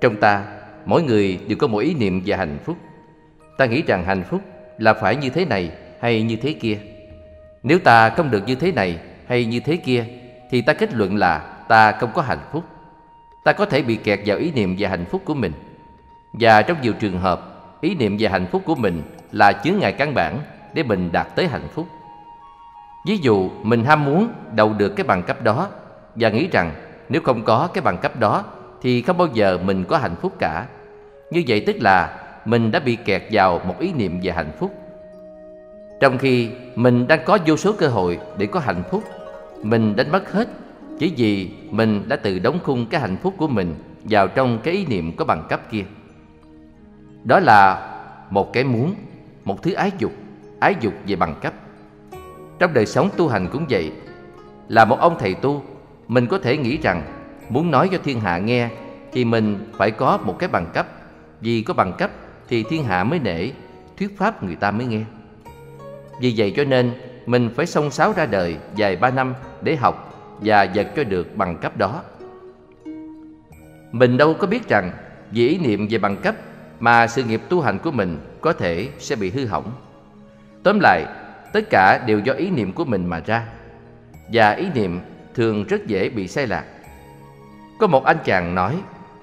Trong ta, mỗi người đều có một ý niệm về hạnh phúc. Ta nghĩ rằng hạnh phúc là phải như thế này hay như thế kia. Nếu ta không được như thế này hay như thế kia, thì ta kết luận là ta không có hạnh phúc. Ta có thể bị kẹt vào ý niệm về hạnh phúc của mình. Và trong nhiều trường hợp, ý niệm về hạnh phúc của mình là chướng ngại căn bản để mình đạt tới hạnh phúc. Ví dụ mình ham muốn đầu được cái bằng cấp đó và nghĩ rằng nếu không có cái bằng cấp đó thì không bao giờ mình có hạnh phúc cả. Như vậy tức là mình đã bị kẹt vào một ý niệm về hạnh phúc. Trong khi mình đang có vô số cơ hội để có hạnh phúc, Mình đánh mất hết chỉ vì mình đã tự đóng khung cái hạnh phúc của mình vào trong cái ý niệm có bằng cấp kia. Đó là một cái muốn, một thứ ái dục, ái dục về bằng cấp. Trong đời sống tu hành cũng vậy. Là một ông thầy tu, mình có thể nghĩ rằng muốn nói cho thiên hạ nghe thì mình phải có một cái bằng cấp. Vì có bằng cấp thì thiên hạ mới nể, thuyết pháp người ta mới nghe. Vì vậy cho nên mình phải xông xáo ra đời vài ba năm để học và giật cho được bằng cấp đó. Mình đâu có biết rằng vì ý niệm về bằng cấp mà sự nghiệp tu hành của mình có thể sẽ bị hư hỏng. Tóm lại, tất cả đều do ý niệm của mình mà ra. Và ý niệm thường rất dễ bị sai lạc. Có một anh chàng nói,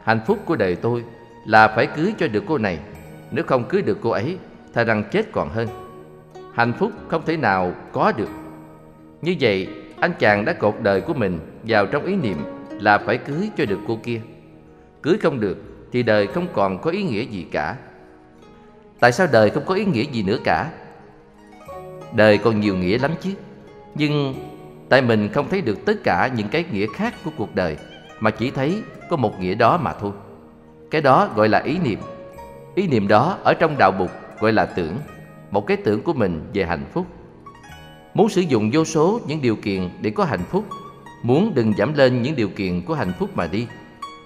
hạnh phúc của đời tôi là phải cưới cho được cô này. Nếu không cưới được cô ấy, thà rằng chết còn hơn. Hạnh phúc không thể nào có được. Như vậy, anh chàng đã cột đời của mình vào trong ý niệm là phải cưới cho được cô kia. Cưới không được thì đời không còn có ý nghĩa gì cả. Tại sao đời không có ý nghĩa gì nữa cả? Đời còn nhiều nghĩa lắm chứ. Nhưng tại mình không thấy được tất cả những cái nghĩa khác của cuộc đời mà chỉ thấy có một nghĩa đó mà thôi. Cái đó gọi là ý niệm. Ý niệm đó ở trong đạo bục gọi là tưởng, một cái tưởng của mình về hạnh phúc. Muốn sử dụng vô số những điều kiện để có hạnh phúc Muốn đừng giảm lên những điều kiện của hạnh phúc mà đi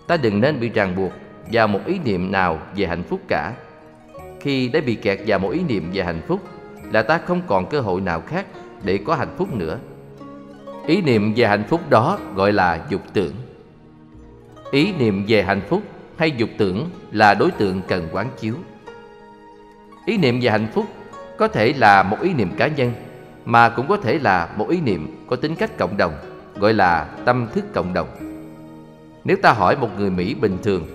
Ta đừng nên bị ràng buộc vào một ý niệm nào về hạnh phúc cả Khi đã bị kẹt vào một ý niệm về hạnh phúc là ta không còn cơ hội nào khác để có hạnh phúc nữa. Ý niệm về hạnh phúc đó gọi là dục tưởng. Ý niệm về hạnh phúc hay dục tưởng là đối tượng cần quán chiếu. Ý niệm về hạnh phúc có thể là một ý niệm cá nhân mà cũng có thể là một ý niệm có tính cách cộng đồng, gọi là tâm thức cộng đồng. Nếu ta hỏi một người Mỹ bình thường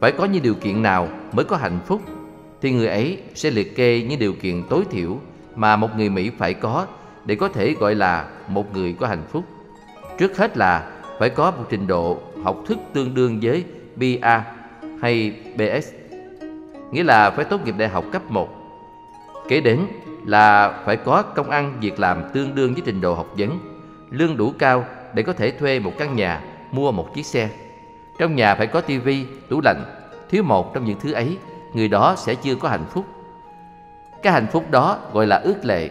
phải có những điều kiện nào mới có hạnh phúc, thì người ấy sẽ liệt kê những điều kiện tối thiểu mà một người Mỹ phải có để có thể gọi là một người có hạnh phúc. Trước hết là phải có một trình độ học thức tương đương với BA hay BS, nghĩa là phải tốt nghiệp đại học cấp 1. Kế đến là phải có công ăn việc làm tương đương với trình độ học vấn, lương đủ cao để có thể thuê một căn nhà, mua một chiếc xe. Trong nhà phải có tivi, tủ lạnh, thiếu một trong những thứ ấy, người đó sẽ chưa có hạnh phúc. Cái hạnh phúc đó gọi là ước lệ.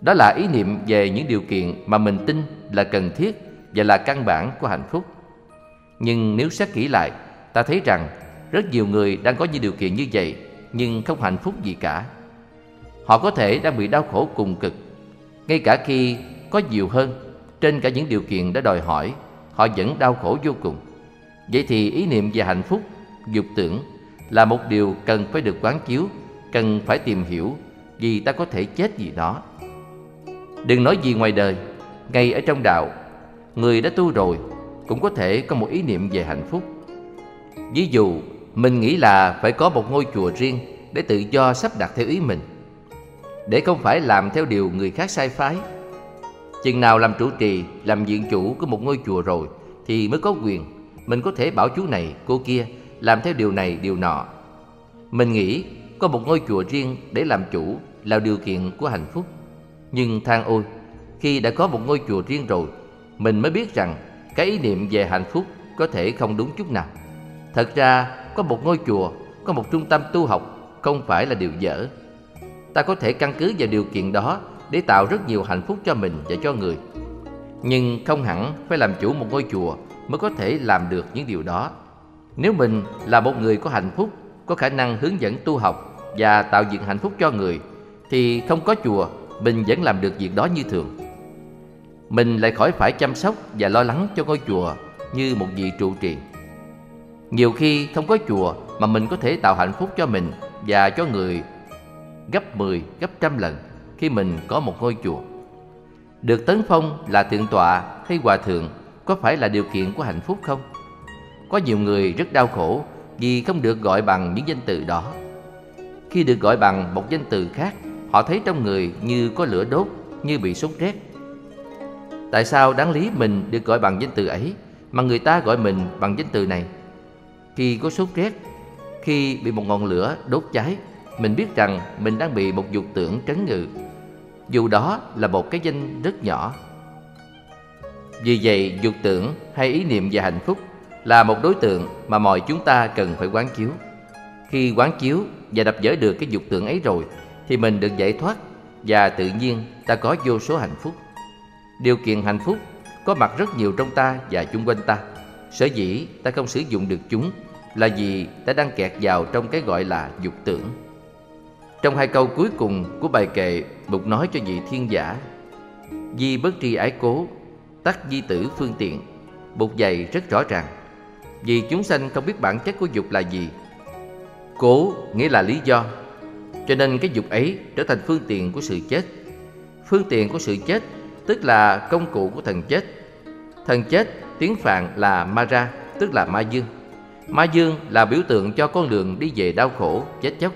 Đó là ý niệm về những điều kiện mà mình tin là cần thiết và là căn bản của hạnh phúc. Nhưng nếu xét kỹ lại, ta thấy rằng rất nhiều người đang có những điều kiện như vậy nhưng không hạnh phúc gì cả. Họ có thể đang bị đau khổ cùng cực Ngay cả khi có nhiều hơn Trên cả những điều kiện đã đòi hỏi Họ vẫn đau khổ vô cùng Vậy thì ý niệm về hạnh phúc Dục tưởng là một điều cần phải được quán chiếu Cần phải tìm hiểu Vì ta có thể chết vì nó Đừng nói gì ngoài đời Ngay ở trong đạo Người đã tu rồi Cũng có thể có một ý niệm về hạnh phúc Ví dụ Mình nghĩ là phải có một ngôi chùa riêng Để tự do sắp đặt theo ý mình để không phải làm theo điều người khác sai phái. Chừng nào làm trụ trì, làm diện chủ của một ngôi chùa rồi thì mới có quyền. Mình có thể bảo chú này, cô kia làm theo điều này, điều nọ. Mình nghĩ có một ngôi chùa riêng để làm chủ là điều kiện của hạnh phúc. Nhưng than ôi, khi đã có một ngôi chùa riêng rồi, mình mới biết rằng cái ý niệm về hạnh phúc có thể không đúng chút nào. Thật ra, có một ngôi chùa, có một trung tâm tu học không phải là điều dở ta có thể căn cứ vào điều kiện đó để tạo rất nhiều hạnh phúc cho mình và cho người. Nhưng không hẳn phải làm chủ một ngôi chùa mới có thể làm được những điều đó. Nếu mình là một người có hạnh phúc, có khả năng hướng dẫn tu học và tạo dựng hạnh phúc cho người, thì không có chùa, mình vẫn làm được việc đó như thường. Mình lại khỏi phải chăm sóc và lo lắng cho ngôi chùa như một vị trụ trì. Nhiều khi không có chùa mà mình có thể tạo hạnh phúc cho mình và cho người gấp 10, gấp trăm lần khi mình có một ngôi chùa. Được tấn phong là thượng tọa hay hòa thượng có phải là điều kiện của hạnh phúc không? Có nhiều người rất đau khổ vì không được gọi bằng những danh từ đó. Khi được gọi bằng một danh từ khác, họ thấy trong người như có lửa đốt, như bị sốt rét. Tại sao đáng lý mình được gọi bằng danh từ ấy mà người ta gọi mình bằng danh từ này? Khi có sốt rét, khi bị một ngọn lửa đốt cháy mình biết rằng mình đang bị một dục tưởng trấn ngự dù đó là một cái danh rất nhỏ Vì vậy, dục tưởng hay ý niệm về hạnh phúc là một đối tượng mà mọi chúng ta cần phải quán chiếu. Khi quán chiếu và đập vỡ được cái dục tưởng ấy rồi thì mình được giải thoát và tự nhiên ta có vô số hạnh phúc. Điều kiện hạnh phúc có mặt rất nhiều trong ta và chung quanh ta. Sở dĩ ta không sử dụng được chúng là vì ta đang kẹt vào trong cái gọi là dục tưởng. Trong hai câu cuối cùng của bài kệ, Bụt nói cho vị thiên giả Di bất tri ái cố, tắc di tử phương tiện Bụt dạy rất rõ ràng vì chúng sanh không biết bản chất của dục là gì. Cố nghĩa là lý do. Cho nên cái dục ấy trở thành phương tiện của sự chết. Phương tiện của sự chết tức là công cụ của thần chết. Thần chết tiếng Phạn là Mara tức là Ma Dương. Ma Dương là biểu tượng cho con đường đi về đau khổ, chết chóc.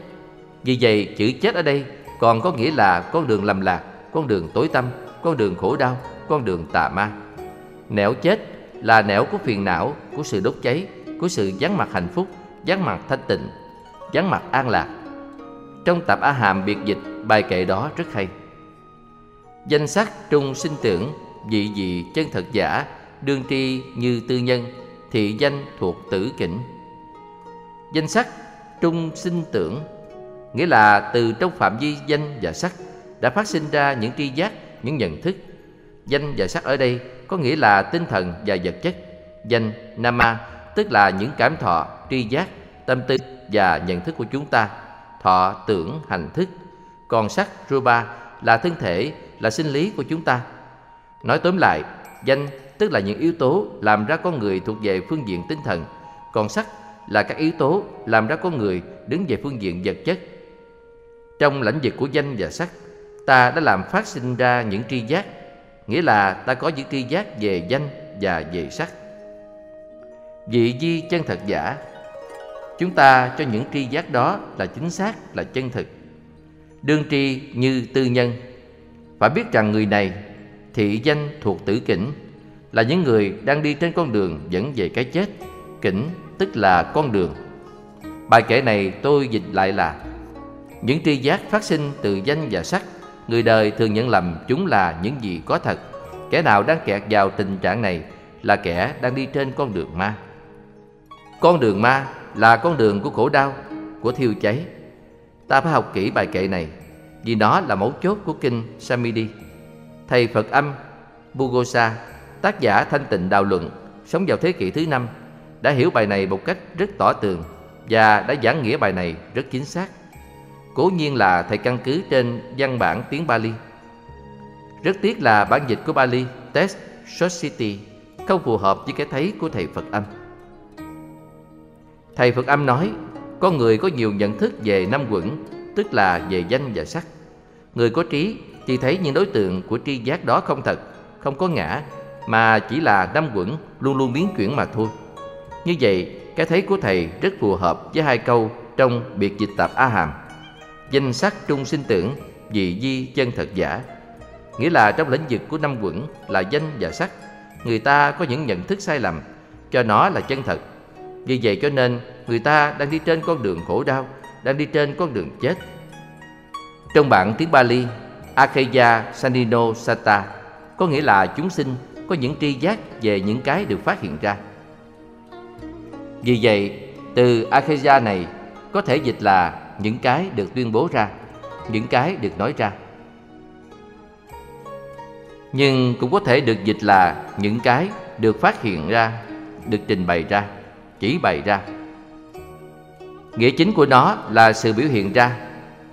Vì vậy chữ chết ở đây còn có nghĩa là con đường lầm lạc, con đường tối tăm, con đường khổ đau, con đường tà ma. Nẻo chết là nẻo của phiền não, của sự đốt cháy, của sự vắng mặt hạnh phúc, vắng mặt thanh tịnh, vắng mặt an lạc Trong tập A Hàm biệt dịch bài kệ đó rất hay Danh sắc trung sinh tưởng, dị dị chân thật giả, đương tri như tư nhân, thị danh thuộc tử kỉnh. Danh sắc trung sinh tưởng nghĩa là từ trong phạm vi danh và sắc đã phát sinh ra những tri giác, những nhận thức. Danh và sắc ở đây có nghĩa là tinh thần và vật chất. Danh nama tức là những cảm thọ, tri giác, tâm tư và nhận thức của chúng ta. Thọ, tưởng, hành thức. Còn sắc rupa là thân thể, là sinh lý của chúng ta. Nói tóm lại, danh tức là những yếu tố làm ra con người thuộc về phương diện tinh thần, còn sắc là các yếu tố làm ra con người đứng về phương diện vật chất. Trong lãnh vực của danh và sắc, ta đã làm phát sinh ra những tri giác, nghĩa là ta có những tri giác về danh và về sắc. Vị di chân thật giả, chúng ta cho những tri giác đó là chính xác, là chân thực. Đương tri như tư nhân, phải biết rằng người này thị danh thuộc tử kỉnh là những người đang đi trên con đường dẫn về cái chết. Kỉnh tức là con đường. Bài kể này tôi dịch lại là những tri giác phát sinh từ danh và sắc người đời thường nhận lầm chúng là những gì có thật. Kẻ nào đang kẹt vào tình trạng này là kẻ đang đi trên con đường ma con đường ma là con đường của khổ đau, của thiêu cháy. Ta phải học kỹ bài kệ này, vì nó là mấu chốt của kinh Samidi. Thầy Phật âm Bugosa, tác giả thanh tịnh đạo luận, sống vào thế kỷ thứ năm, đã hiểu bài này một cách rất tỏ tường và đã giảng nghĩa bài này rất chính xác. Cố nhiên là thầy căn cứ trên văn bản tiếng Bali. Rất tiếc là bản dịch của Bali, Test Society, không phù hợp với cái thấy của thầy Phật âm thầy Phật âm nói con người có nhiều nhận thức về năm quẩn tức là về danh và sắc người có trí thì thấy những đối tượng của tri giác đó không thật không có ngã mà chỉ là năm quẩn luôn luôn biến chuyển mà thôi. Như vậy, cái thấy của thầy rất phù hợp với hai câu trong biệt dịch tạp A Hàm. Danh sắc trung sinh tưởng, dị di chân thật giả. Nghĩa là trong lĩnh vực của năm quẩn là danh và sắc, người ta có những nhận thức sai lầm, cho nó là chân thật. Vì vậy cho nên người ta đang đi trên con đường khổ đau, đang đi trên con đường chết. Trong bản tiếng Bali, Akheya Sanino Sata có nghĩa là chúng sinh có những tri giác về những cái được phát hiện ra. Vì vậy, từ Akheya này có thể dịch là những cái được tuyên bố ra, những cái được nói ra. Nhưng cũng có thể được dịch là những cái được phát hiện ra, được trình bày ra, chỉ bày ra. Nghĩa chính của nó là sự biểu hiện ra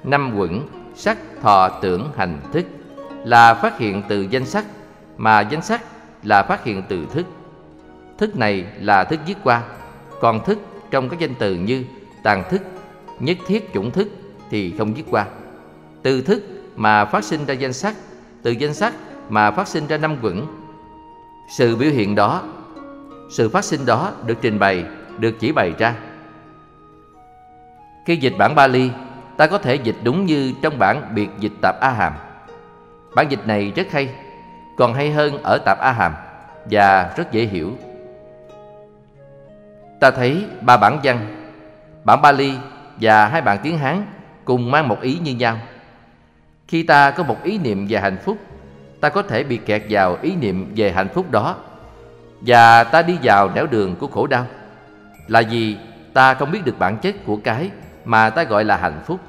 năm quẩn sắc thọ tưởng hành thức là phát hiện từ danh sắc mà danh sắc là phát hiện từ thức. Thức này là thức giết qua, còn thức trong các danh từ như tàn thức, nhất thiết chủng thức thì không giết qua. Từ thức mà phát sinh ra danh sắc, từ danh sắc mà phát sinh ra năm quẩn. Sự biểu hiện đó, sự phát sinh đó được trình bày, được chỉ bày ra. Khi dịch bản Bali, ta có thể dịch đúng như trong bản biệt dịch tạp A Hàm. Bản dịch này rất hay còn hay hơn ở tạp A Hàm và rất dễ hiểu. Ta thấy ba bản văn, bản Bali và hai bản tiếng Hán cùng mang một ý như nhau. Khi ta có một ý niệm về hạnh phúc ta có thể bị kẹt vào ý niệm về hạnh phúc đó và ta đi vào nẻo đường của khổ đau là vì ta không biết được bản chất của cái mà ta gọi là hạnh phúc.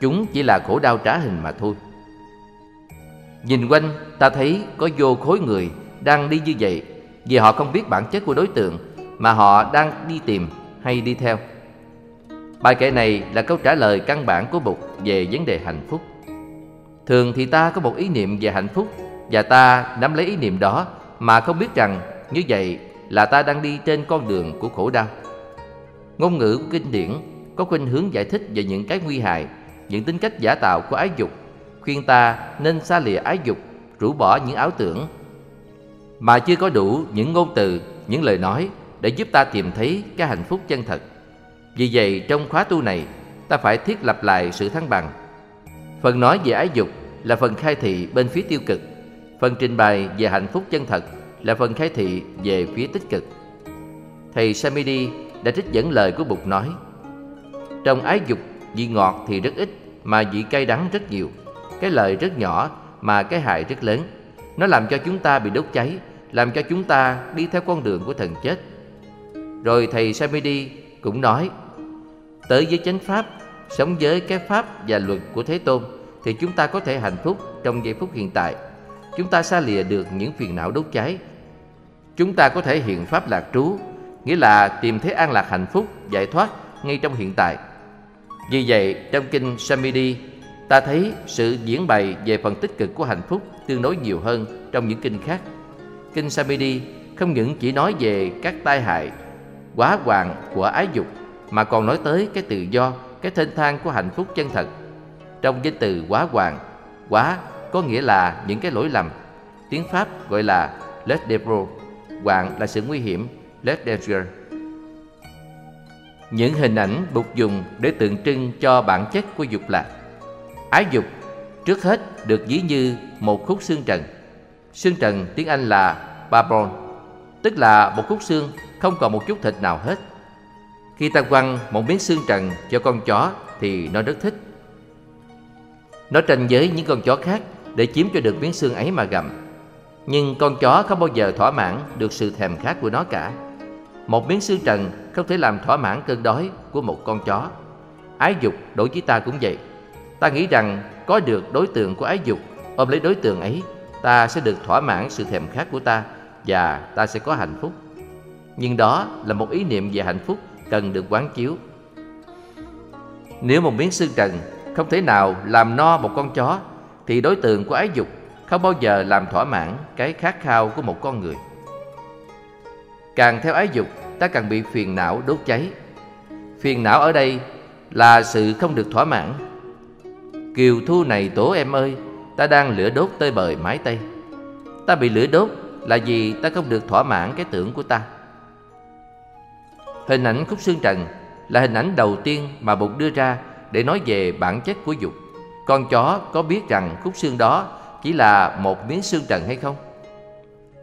Chúng chỉ là khổ đau trả hình mà thôi. Nhìn quanh, ta thấy có vô khối người đang đi như vậy vì họ không biết bản chất của đối tượng mà họ đang đi tìm hay đi theo. Bài kệ này là câu trả lời căn bản của bụt về vấn đề hạnh phúc. Thường thì ta có một ý niệm về hạnh phúc và ta nắm lấy ý niệm đó mà không biết rằng như vậy là ta đang đi trên con đường của khổ đau. Ngôn ngữ của kinh điển có khuynh hướng giải thích về những cái nguy hại, những tính cách giả tạo của ái dục, khuyên ta nên xa lìa ái dục, rũ bỏ những ảo tưởng. Mà chưa có đủ những ngôn từ, những lời nói để giúp ta tìm thấy cái hạnh phúc chân thật. Vì vậy, trong khóa tu này, ta phải thiết lập lại sự thăng bằng. Phần nói về ái dục là phần khai thị bên phía tiêu cực, phần trình bày về hạnh phúc chân thật là phần khai thị về phía tích cực. Thầy samidi đã trích dẫn lời của bụt nói trong ái dục vị ngọt thì rất ít, mà vị cay đắng rất nhiều. Cái lợi rất nhỏ, mà cái hại rất lớn. Nó làm cho chúng ta bị đốt cháy, làm cho chúng ta đi theo con đường của thần chết. Rồi thầy samidi cũng nói, tới với chánh pháp, sống với cái pháp và luật của thế tôn thì chúng ta có thể hạnh phúc trong giây phút hiện tại chúng ta xa lìa được những phiền não đốt cháy. Chúng ta có thể hiện pháp lạc trú, nghĩa là tìm thấy an lạc hạnh phúc, giải thoát ngay trong hiện tại. Vì vậy, trong kinh samidi, ta thấy sự diễn bày về phần tích cực của hạnh phúc tương đối nhiều hơn trong những kinh khác. Kinh samidi không những chỉ nói về các tai hại, quá hoàng của ái dục, mà còn nói tới cái tự do, cái thênh thang của hạnh phúc chân thật. Trong danh từ quá hoàng, quá có nghĩa là những cái lỗi lầm. Tiếng pháp gọi là let débris, hoàng là sự nguy hiểm let danger những hình ảnh bục dùng để tượng trưng cho bản chất của dục lạc. Ái dục trước hết được ví như một khúc xương trần. Xương trần tiếng anh là babron tức là một khúc xương không còn một chút thịt nào hết. Khi ta quăng một miếng xương trần cho con chó thì nó rất thích. Nó tranh với những con chó khác để chiếm cho được miếng xương ấy mà gặm. Nhưng con chó không bao giờ thỏa mãn được sự thèm khát của nó cả. Một miếng xương trần không thể làm thỏa mãn cơn đói của một con chó. Ái dục đối với ta cũng vậy. Ta nghĩ rằng có được đối tượng của ái dục, ôm lấy đối tượng ấy, ta sẽ được thỏa mãn sự thèm khát của ta và ta sẽ có hạnh phúc. Nhưng đó là một ý niệm về hạnh phúc cần được quán chiếu. Nếu một miếng xương trần không thể nào làm no một con chó thì đối tượng của ái dục không bao giờ làm thỏa mãn cái khát khao của một con người. Càng theo ái dục, ta càng bị phiền não đốt cháy. Phiền não ở đây là sự không được thỏa mãn. Kiều thu này tổ em ơi, ta đang lửa đốt tơi bời mái tây. Ta bị lửa đốt là vì ta không được thỏa mãn cái tưởng của ta. Hình ảnh khúc xương trần là hình ảnh đầu tiên mà bụt đưa ra để nói về bản chất của dục con chó có biết rằng khúc xương đó chỉ là một miếng xương trần hay không?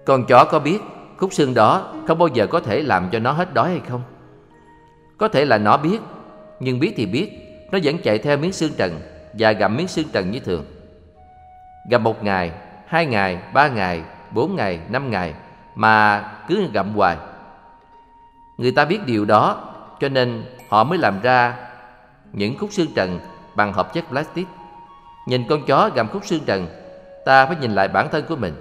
Con chó có biết khúc xương đó không bao giờ có thể làm cho nó hết đói hay không? Có thể là nó biết, nhưng biết thì biết, nó vẫn chạy theo miếng xương trần và gặm miếng xương trần như thường. Gặm một ngày, hai ngày, ba ngày, bốn ngày, năm ngày mà cứ gặm hoài. Người ta biết điều đó, cho nên họ mới làm ra những khúc xương trần bằng hợp chất plastic nhìn con chó gặm khúc xương trần, ta phải nhìn lại bản thân của mình.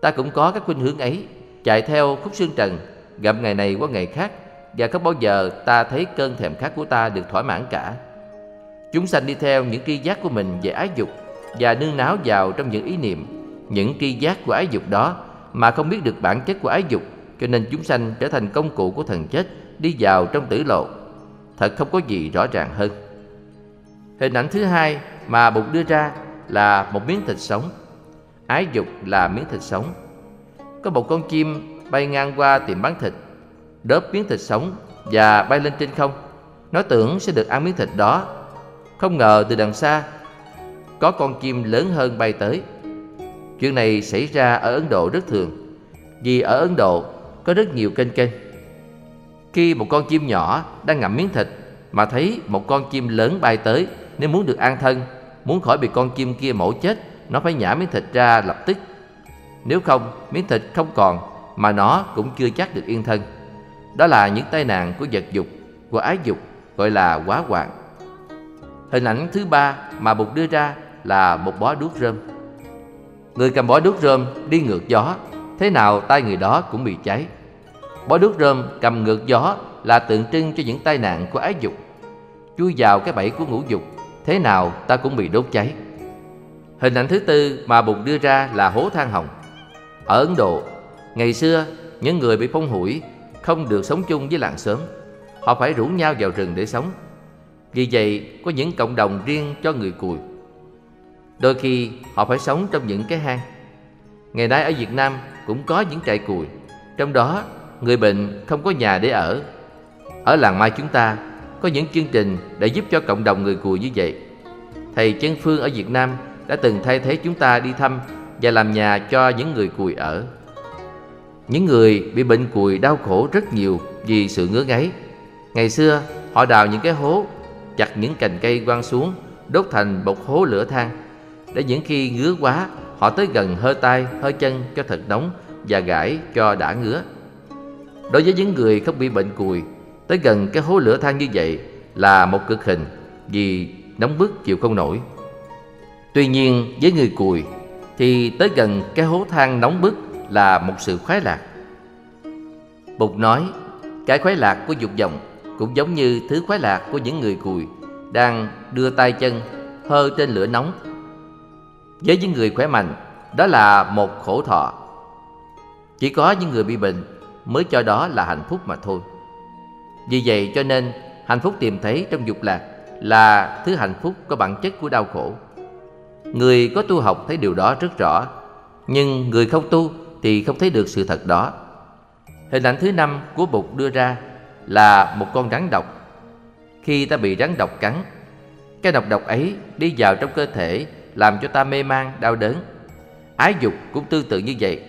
Ta cũng có các khuynh hướng ấy, chạy theo khúc xương trần, gặm ngày này qua ngày khác, và không bao giờ ta thấy cơn thèm khát của ta được thỏa mãn cả. Chúng sanh đi theo những tri giác của mình về ái dục, và nương náo vào trong những ý niệm, những tri giác của ái dục đó, mà không biết được bản chất của ái dục, cho nên chúng sanh trở thành công cụ của thần chết đi vào trong tử lộ. Thật không có gì rõ ràng hơn. Hình ảnh thứ hai mà bụt đưa ra là một miếng thịt sống, ái dục là miếng thịt sống. Có một con chim bay ngang qua tiệm bán thịt, đớp miếng thịt sống và bay lên trên không. Nó tưởng sẽ được ăn miếng thịt đó. Không ngờ từ đằng xa, có con chim lớn hơn bay tới. Chuyện này xảy ra ở ấn độ rất thường, vì ở ấn độ có rất nhiều kênh kênh. Khi một con chim nhỏ đang ngậm miếng thịt mà thấy một con chim lớn bay tới nếu muốn được an thân muốn khỏi bị con chim kia mổ chết nó phải nhả miếng thịt ra lập tức. Nếu không, miếng thịt không còn mà nó cũng chưa chắc được yên thân. Đó là những tai nạn của vật dục, của ái dục, gọi là quá hoạn. Hình ảnh thứ ba mà Bụt đưa ra là một bó đuốc rơm. Người cầm bó đuốc rơm đi ngược gió, thế nào tay người đó cũng bị cháy. Bó đuốc rơm cầm ngược gió là tượng trưng cho những tai nạn của ái dục. Chui vào cái bẫy của ngũ dục, thế nào ta cũng bị đốt cháy. Hình ảnh thứ tư mà Bụt đưa ra là hố than hồng. Ở Ấn Độ, ngày xưa những người bị phong hủi không được sống chung với làng xóm. Họ phải rủ nhau vào rừng để sống. Vì vậy, có những cộng đồng riêng cho người cùi. Đôi khi họ phải sống trong những cái hang. Ngày nay ở Việt Nam cũng có những trại cùi, trong đó người bệnh không có nhà để ở. Ở làng Mai chúng ta có những chương trình để giúp cho cộng đồng người cùi như vậy. Thầy Chân Phương ở Việt Nam đã từng thay thế chúng ta đi thăm và làm nhà cho những người cùi ở. Những người bị bệnh cùi đau khổ rất nhiều vì sự ngứa ngáy. Ngày xưa, họ đào những cái hố, chặt những cành cây quăng xuống, đốt thành bột hố lửa than. Để những khi ngứa quá, họ tới gần hơi tay, hơi chân cho thật nóng và gãi cho đã ngứa. Đối với những người không bị bệnh cùi, tới gần cái hố lửa than như vậy là một cực hình vì nóng bức chịu không nổi. Tuy nhiên với người cùi thì tới gần cái hố than nóng bức là một sự khoái lạc. Bụt nói, cái khoái lạc của dục vọng cũng giống như thứ khoái lạc của những người cùi đang đưa tay chân hơ trên lửa nóng. Với những người khỏe mạnh, đó là một khổ thọ. Chỉ có những người bị bệnh mới cho đó là hạnh phúc mà thôi. Vì vậy cho nên hạnh phúc tìm thấy trong dục lạc là thứ hạnh phúc có bản chất của đau khổ. Người có tu học thấy điều đó rất rõ, nhưng người không tu thì không thấy được sự thật đó. Hình ảnh thứ năm của Bụt đưa ra là một con rắn độc. Khi ta bị rắn độc cắn, cái độc độc ấy đi vào trong cơ thể làm cho ta mê man, đau đớn. Ái dục cũng tương tự như vậy.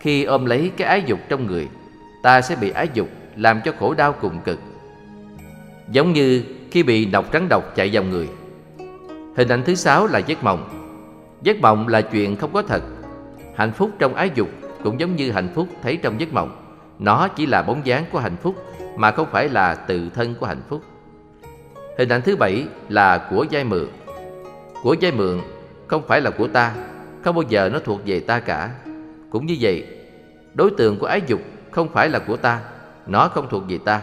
Khi ôm lấy cái ái dục trong người, ta sẽ bị ái dục làm cho khổ đau cùng cực. Giống như khi bị độc rắn độc chạy vào người. Hình ảnh thứ sáu là giấc mộng. Giấc mộng là chuyện không có thật. Hạnh phúc trong ái dục cũng giống như hạnh phúc thấy trong giấc mộng. Nó chỉ là bóng dáng của hạnh phúc mà không phải là tự thân của hạnh phúc. Hình ảnh thứ bảy là của giai mượn. Của giai mượn không phải là của ta, không bao giờ nó thuộc về ta cả. Cũng như vậy, đối tượng của ái dục không phải là của ta, nó không thuộc về ta.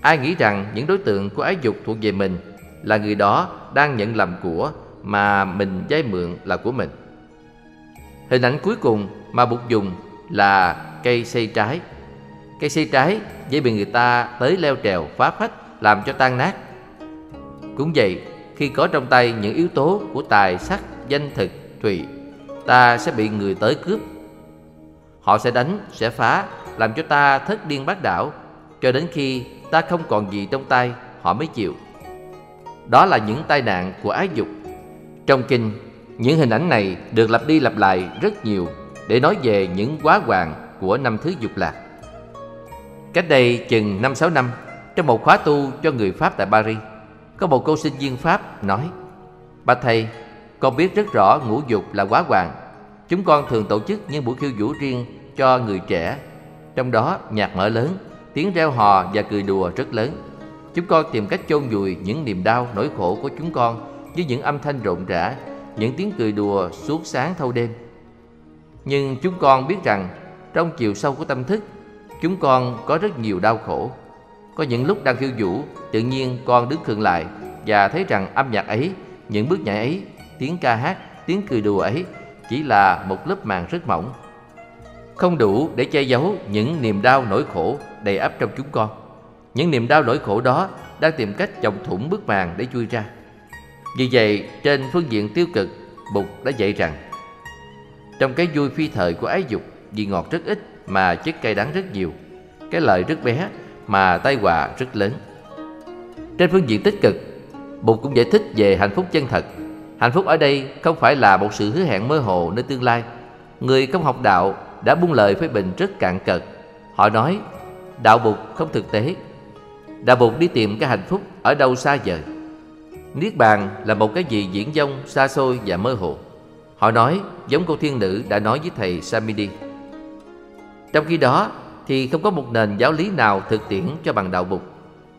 Ai nghĩ rằng những đối tượng của ái dục thuộc về mình là người đó đang nhận làm của mà mình vay mượn là của mình. Hình ảnh cuối cùng mà Bụt dùng là cây xây trái. Cây xây trái dễ bị người ta tới leo trèo phá phách làm cho tan nát. Cũng vậy, khi có trong tay những yếu tố của tài sắc, danh thực, thùy, ta sẽ bị người tới cướp. Họ sẽ đánh, sẽ phá, làm cho ta thất điên bát đảo, cho đến khi ta không còn gì trong tay, họ mới chịu. Đó là những tai nạn của ái dục. Trong kinh, những hình ảnh này được lặp đi lặp lại rất nhiều để nói về những quá hoàng của năm thứ dục lạc. Cách đây chừng 5-6 năm, trong một khóa tu cho người Pháp tại Paris, có một cô sinh viên Pháp nói Bà thầy, con biết rất rõ ngũ dục là quá hoàng. Chúng con thường tổ chức những buổi khiêu vũ riêng cho người trẻ. Trong đó nhạc mở lớn, tiếng reo hò và cười đùa rất lớn. Chúng con tìm cách chôn vùi những niềm đau, nỗi khổ của chúng con với những âm thanh rộn rã, những tiếng cười đùa suốt sáng thâu đêm. Nhưng chúng con biết rằng trong chiều sâu của tâm thức, chúng con có rất nhiều đau khổ. Có những lúc đang khiêu vũ, tự nhiên con đứng khựng lại và thấy rằng âm nhạc ấy, những bước nhảy ấy, tiếng ca hát, tiếng cười đùa ấy chỉ là một lớp màng rất mỏng. Không đủ để che giấu những niềm đau nỗi khổ đầy ắp trong chúng con. Những niềm đau nỗi khổ đó đang tìm cách chồng thủng bức màn để chui ra. Vì vậy, trên phương diện tiêu cực, Bụt đã dạy rằng Trong cái vui phi thời của ái dục, vị ngọt rất ít mà chất cay đắng rất nhiều, cái lợi rất bé mà tai họa rất lớn. Trên phương diện tích cực, Bụt cũng giải thích về hạnh phúc chân thật. Hạnh phúc ở đây không phải là một sự hứa hẹn mơ hồ nơi tương lai. Người không học đạo đã buông lời phê bình rất cạn cợt. Họ nói, đạo Bụt không thực tế. Đạo Bụt đi tìm cái hạnh phúc ở đâu xa vời. Niết bàn là một cái gì diễn dông, xa xôi và mơ hồ. Họ nói giống cô thiên nữ đã nói với thầy Samidi. Trong khi đó thì không có một nền giáo lý nào thực tiễn cho bằng đạo Bụt.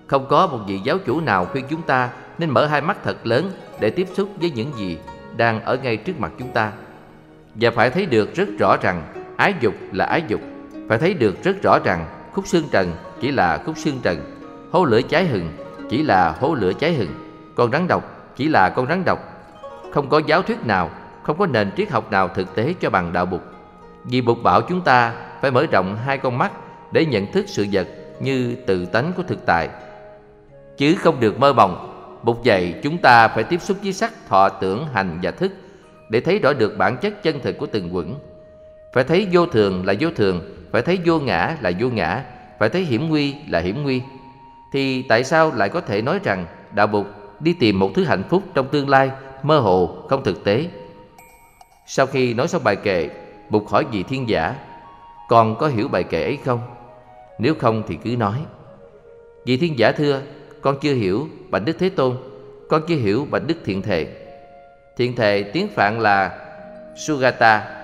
Không có một vị giáo chủ nào khuyên chúng ta nên mở hai mắt thật lớn để tiếp xúc với những gì đang ở ngay trước mặt chúng ta. Và phải thấy được rất rõ rằng ái dục là ái dục. Phải thấy được rất rõ rằng khúc xương trần chỉ là khúc xương trần, hố lửa cháy hừng chỉ là hố lửa cháy hừng, con rắn độc chỉ là con rắn độc. Không có giáo thuyết nào, không có nền triết học nào thực tế cho bằng đạo bục Vì bục bảo chúng ta phải mở rộng hai con mắt để nhận thức sự vật như tự tánh của thực tại. Chứ không được mơ mộng, bục dạy chúng ta phải tiếp xúc với sắc, thọ, tưởng, hành và thức để thấy rõ được bản chất chân thực của từng quẩn. Phải thấy vô thường là vô thường, phải thấy vô ngã là vô ngã, phải thấy hiểm nguy là hiểm nguy. Thì tại sao lại có thể nói rằng đạo Bụt đi tìm một thứ hạnh phúc trong tương lai mơ hồ, không thực tế? Sau khi nói xong bài kệ, Bụt hỏi vị thiên giả Con có hiểu bài kệ ấy không? Nếu không thì cứ nói Vị thiên giả thưa Con chưa hiểu Bạch Đức Thế Tôn Con chưa hiểu Bạch Đức Thiện Thệ Thiện Thệ tiếng Phạn là Sugata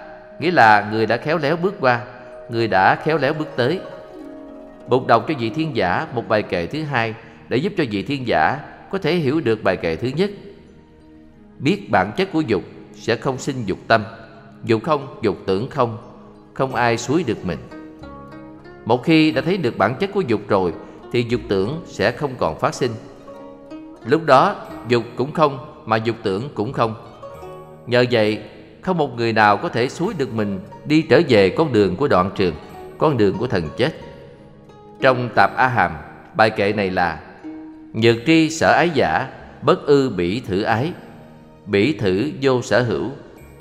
Nghĩa là người đã khéo léo bước qua Người đã khéo léo bước tới. Bụt đọc cho vị thiên giả một bài kệ thứ hai Để giúp cho vị thiên giả có thể hiểu được bài kệ thứ nhất. Biết bản chất của dục sẽ không sinh dục tâm. Dục không, dục tưởng không Không ai suối được mình. Một khi đã thấy được bản chất của dục rồi Thì dục tưởng sẽ không còn phát sinh. Lúc đó dục cũng không Mà dục tưởng cũng không. Nhờ vậy không một người nào có thể suối được mình Đi trở về con đường của đoạn trường, Con đường của thần chết. Trong tạp A Hàm Bài kệ này là, Nhược tri sở ái giả, Bất ư bỉ thử ái. Bỉ thử vô sở hữu,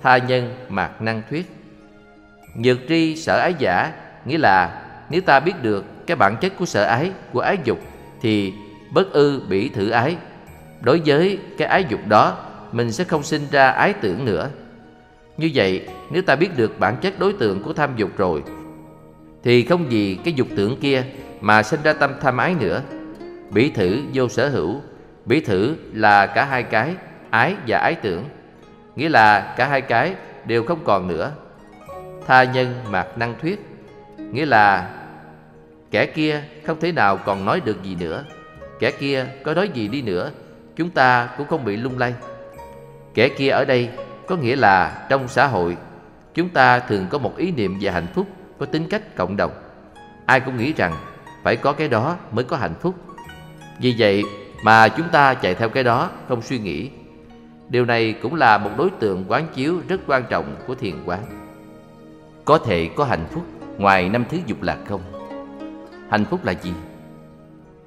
tha nhân mạc năng thuyết. Nhược tri sở ái giả nghĩa là, nếu ta biết được cái bản chất của sở ái, của ái dục, thì bất ư bỉ thử ái. Đối với cái ái dục đó, mình sẽ không sinh ra ái tưởng nữa như vậy, nếu ta biết được bản chất đối tượng của tham dục rồi, thì không gì cái dục tưởng kia mà sinh ra tâm tham ái nữa. Bỉ thử vô sở hữu. Bỉ thử là cả hai cái, ái và ái tưởng. Nghĩa là cả hai cái đều không còn nữa. Tha nhân mạc năng thuyết. Nghĩa là kẻ kia không thể nào còn nói được gì nữa. Kẻ kia có nói gì đi nữa, Chúng ta cũng không bị lung lay. Kẻ kia ở đây có nghĩa là trong xã hội Chúng ta thường có một ý niệm về hạnh phúc Có tính cách cộng đồng Ai cũng nghĩ rằng phải có cái đó mới có hạnh phúc Vì vậy mà chúng ta chạy theo cái đó không suy nghĩ Điều này cũng là một đối tượng quán chiếu rất quan trọng của thiền quán. Có thể có hạnh phúc ngoài năm thứ dục lạc không? Hạnh phúc là gì?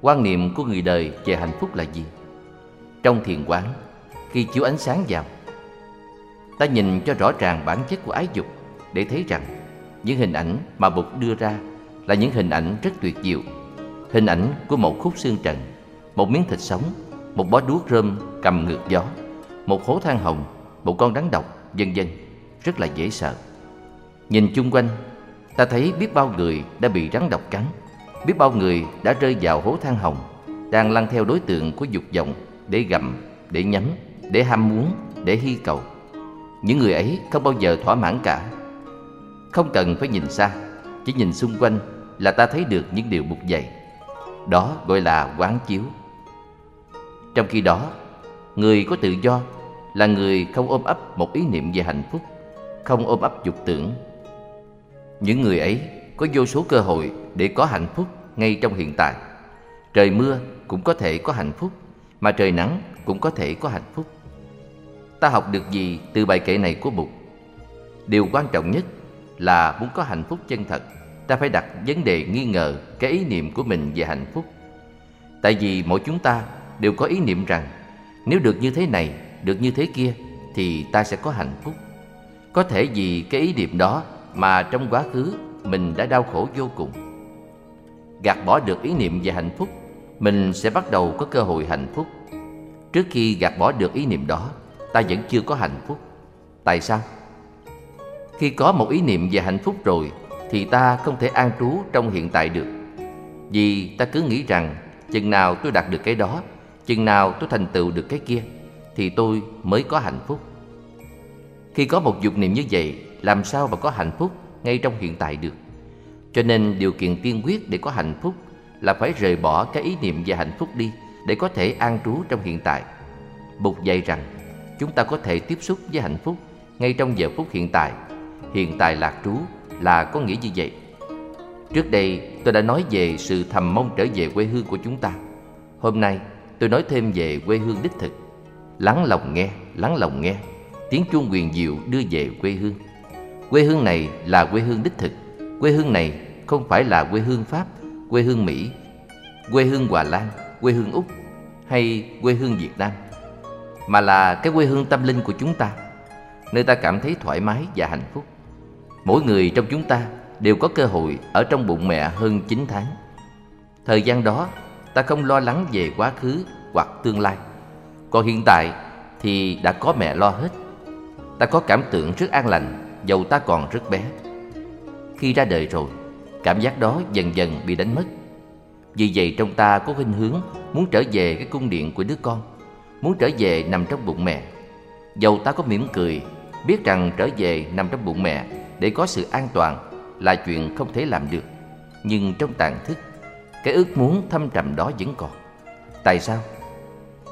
Quan niệm của người đời về hạnh phúc là gì? Trong thiền quán, khi chiếu ánh sáng vào, ta nhìn cho rõ ràng bản chất của ái dục để thấy rằng những hình ảnh mà Bụt đưa ra là những hình ảnh rất tuyệt diệu. Hình ảnh của một khúc xương trần, một miếng thịt sống, một bó đuốc rơm cầm ngược gió một hố than hồng, một con rắn độc, vân vân, rất là dễ sợ. Nhìn chung quanh, ta thấy biết bao người đã bị rắn độc cắn, biết bao người đã rơi vào hố than hồng, đang lăn theo đối tượng của dục vọng để gặm, để nhắm, để ham muốn, để hy cầu. Những người ấy không bao giờ thỏa mãn cả. Không cần phải nhìn xa, chỉ nhìn xung quanh là ta thấy được những điều bục dậy Đó gọi là quán chiếu. Trong khi đó, người có tự do là người không ôm ấp một ý niệm về hạnh phúc, không ôm ấp dục tưởng. Những người ấy có vô số cơ hội để có hạnh phúc ngay trong hiện tại. Trời mưa cũng có thể có hạnh phúc, mà trời nắng cũng có thể có hạnh phúc. Ta học được gì từ bài kệ này của Bụt? Điều quan trọng nhất là muốn có hạnh phúc chân thật, ta phải đặt vấn đề nghi ngờ cái ý niệm của mình về hạnh phúc. Tại vì mỗi chúng ta đều có ý niệm rằng nếu được như thế này được như thế kia thì ta sẽ có hạnh phúc. Có thể vì cái ý niệm đó mà trong quá khứ mình đã đau khổ vô cùng. Gạt bỏ được ý niệm về hạnh phúc, mình sẽ bắt đầu có cơ hội hạnh phúc. Trước khi gạt bỏ được ý niệm đó, ta vẫn chưa có hạnh phúc. Tại sao? Khi có một ý niệm về hạnh phúc rồi thì ta không thể an trú trong hiện tại được. Vì ta cứ nghĩ rằng chừng nào tôi đạt được cái đó, chừng nào tôi thành tựu được cái kia thì tôi mới có hạnh phúc. Khi có một dục niệm như vậy Làm sao mà có hạnh phúc ngay trong hiện tại được Cho nên điều kiện tiên quyết để có hạnh phúc Là phải rời bỏ cái ý niệm về hạnh phúc đi Để có thể an trú trong hiện tại Bụt dạy rằng Chúng ta có thể tiếp xúc với hạnh phúc Ngay trong giờ phút hiện tại. Hiện tại lạc trú là có nghĩa như vậy. Trước đây tôi đã nói về sự thầm mong trở về quê hương của chúng ta. Hôm nay tôi nói thêm về quê hương đích thực. Lắng lòng nghe, lắng lòng nghe. Tiếng chuông quyền diệu đưa về quê hương. Quê hương này là quê hương đích thực. Quê hương này không phải là quê hương Pháp, quê hương Mỹ Quê hương Hòa Lan, quê hương Úc Hay quê hương Việt Nam. Mà là cái quê hương tâm linh của chúng ta Nơi ta cảm thấy thoải mái và hạnh phúc Mỗi người trong chúng ta đều có cơ hội ở trong bụng mẹ hơn 9 tháng. Thời gian đó, ta không lo lắng về quá khứ hoặc tương lai. Còn hiện tại thì đã có mẹ lo hết. Ta có cảm tưởng rất an lành, dầu ta còn rất bé. Khi ra đời rồi, cảm giác đó dần dần bị đánh mất. Vì vậy trong ta có khuynh hướng muốn trở về cái cung điện của đứa con, muốn trở về nằm trong bụng mẹ. Dầu ta có mỉm cười, biết rằng trở về nằm trong bụng mẹ để có sự an toàn là chuyện không thể làm được. Nhưng trong tàn thức cái ước muốn thâm trầm đó vẫn còn. Tại sao?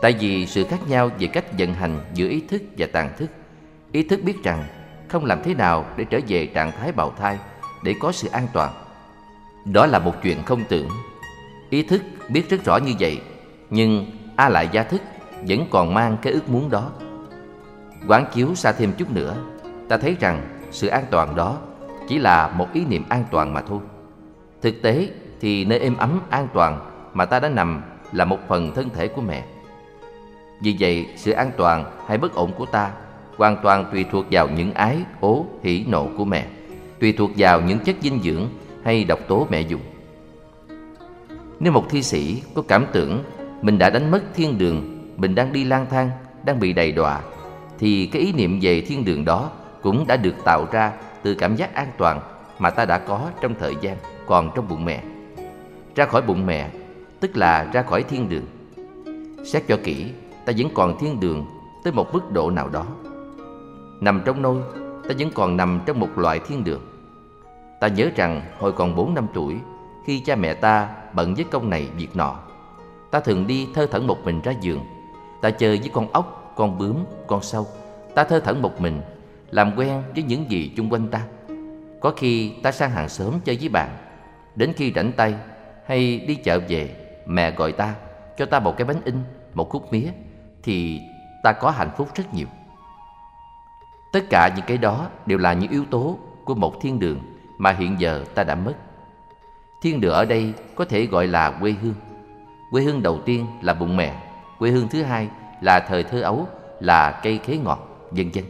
Tại vì sự khác nhau về cách vận hành giữa ý thức và tàn thức. Ý thức biết rằng không làm thế nào để trở về trạng thái bào thai để có sự an toàn. Đó là một chuyện không tưởng. Ý thức biết rất rõ như vậy nhưng a lại gia thức vẫn còn mang cái ước muốn đó quán chiếu xa thêm chút nữa ta thấy rằng sự an toàn đó chỉ là một ý niệm an toàn mà thôi. Thực tế thì nơi êm ấm an toàn mà ta đã nằm là một phần thân thể của mẹ. Vì vậy, sự an toàn hay bất ổn của ta hoàn toàn tùy thuộc vào những ái, ố, hỉ, nộ của mẹ, tùy thuộc vào những chất dinh dưỡng hay độc tố mẹ dùng. Nếu một thi sĩ có cảm tưởng mình đã đánh mất thiên đường, mình đang đi lang thang, đang bị đầy đọa, thì cái ý niệm về thiên đường đó cũng đã được tạo ra từ cảm giác an toàn mà ta đã có trong thời gian còn trong bụng mẹ. Ra khỏi bụng mẹ, tức là ra khỏi thiên đường. Xét cho kỹ, ta vẫn còn thiên đường tới một mức độ nào đó. Nằm trong nôi, ta vẫn còn nằm trong một loại thiên đường. Ta nhớ rằng hồi còn 4 năm tuổi, khi cha mẹ ta bận với công này việc nọ, ta thường đi thơ thẩn một mình ra giường. Ta chơi với con ốc, con bướm, con sâu. Ta thơ thẩn một mình làm quen với những gì chung quanh ta. Có khi ta sang hàng xóm chơi với bạn, đến khi rảnh tay hay đi chợ về, mẹ gọi ta cho ta một cái bánh in, một khúc mía thì ta có hạnh phúc rất nhiều. Tất cả những cái đó đều là những yếu tố của một thiên đường mà hiện giờ ta đã mất. Thiên đường ở đây có thể gọi là quê hương. Quê hương đầu tiên là bụng mẹ, quê hương thứ hai là thời thơ ấu, là cây khế ngọt, vân vân.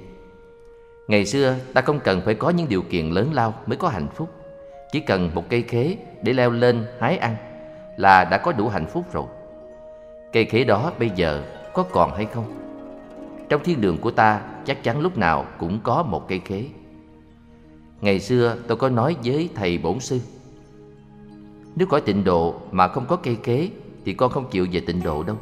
Ngày xưa ta không cần phải có những điều kiện lớn lao mới có hạnh phúc Chỉ cần một cây khế để leo lên hái ăn Là đã có đủ hạnh phúc rồi Cây khế đó bây giờ có còn hay không? Trong thiên đường của ta chắc chắn lúc nào cũng có một cây khế Ngày xưa tôi có nói với thầy bổn sư Nếu cõi tịnh độ mà không có cây khế Thì con không chịu về tịnh độ đâu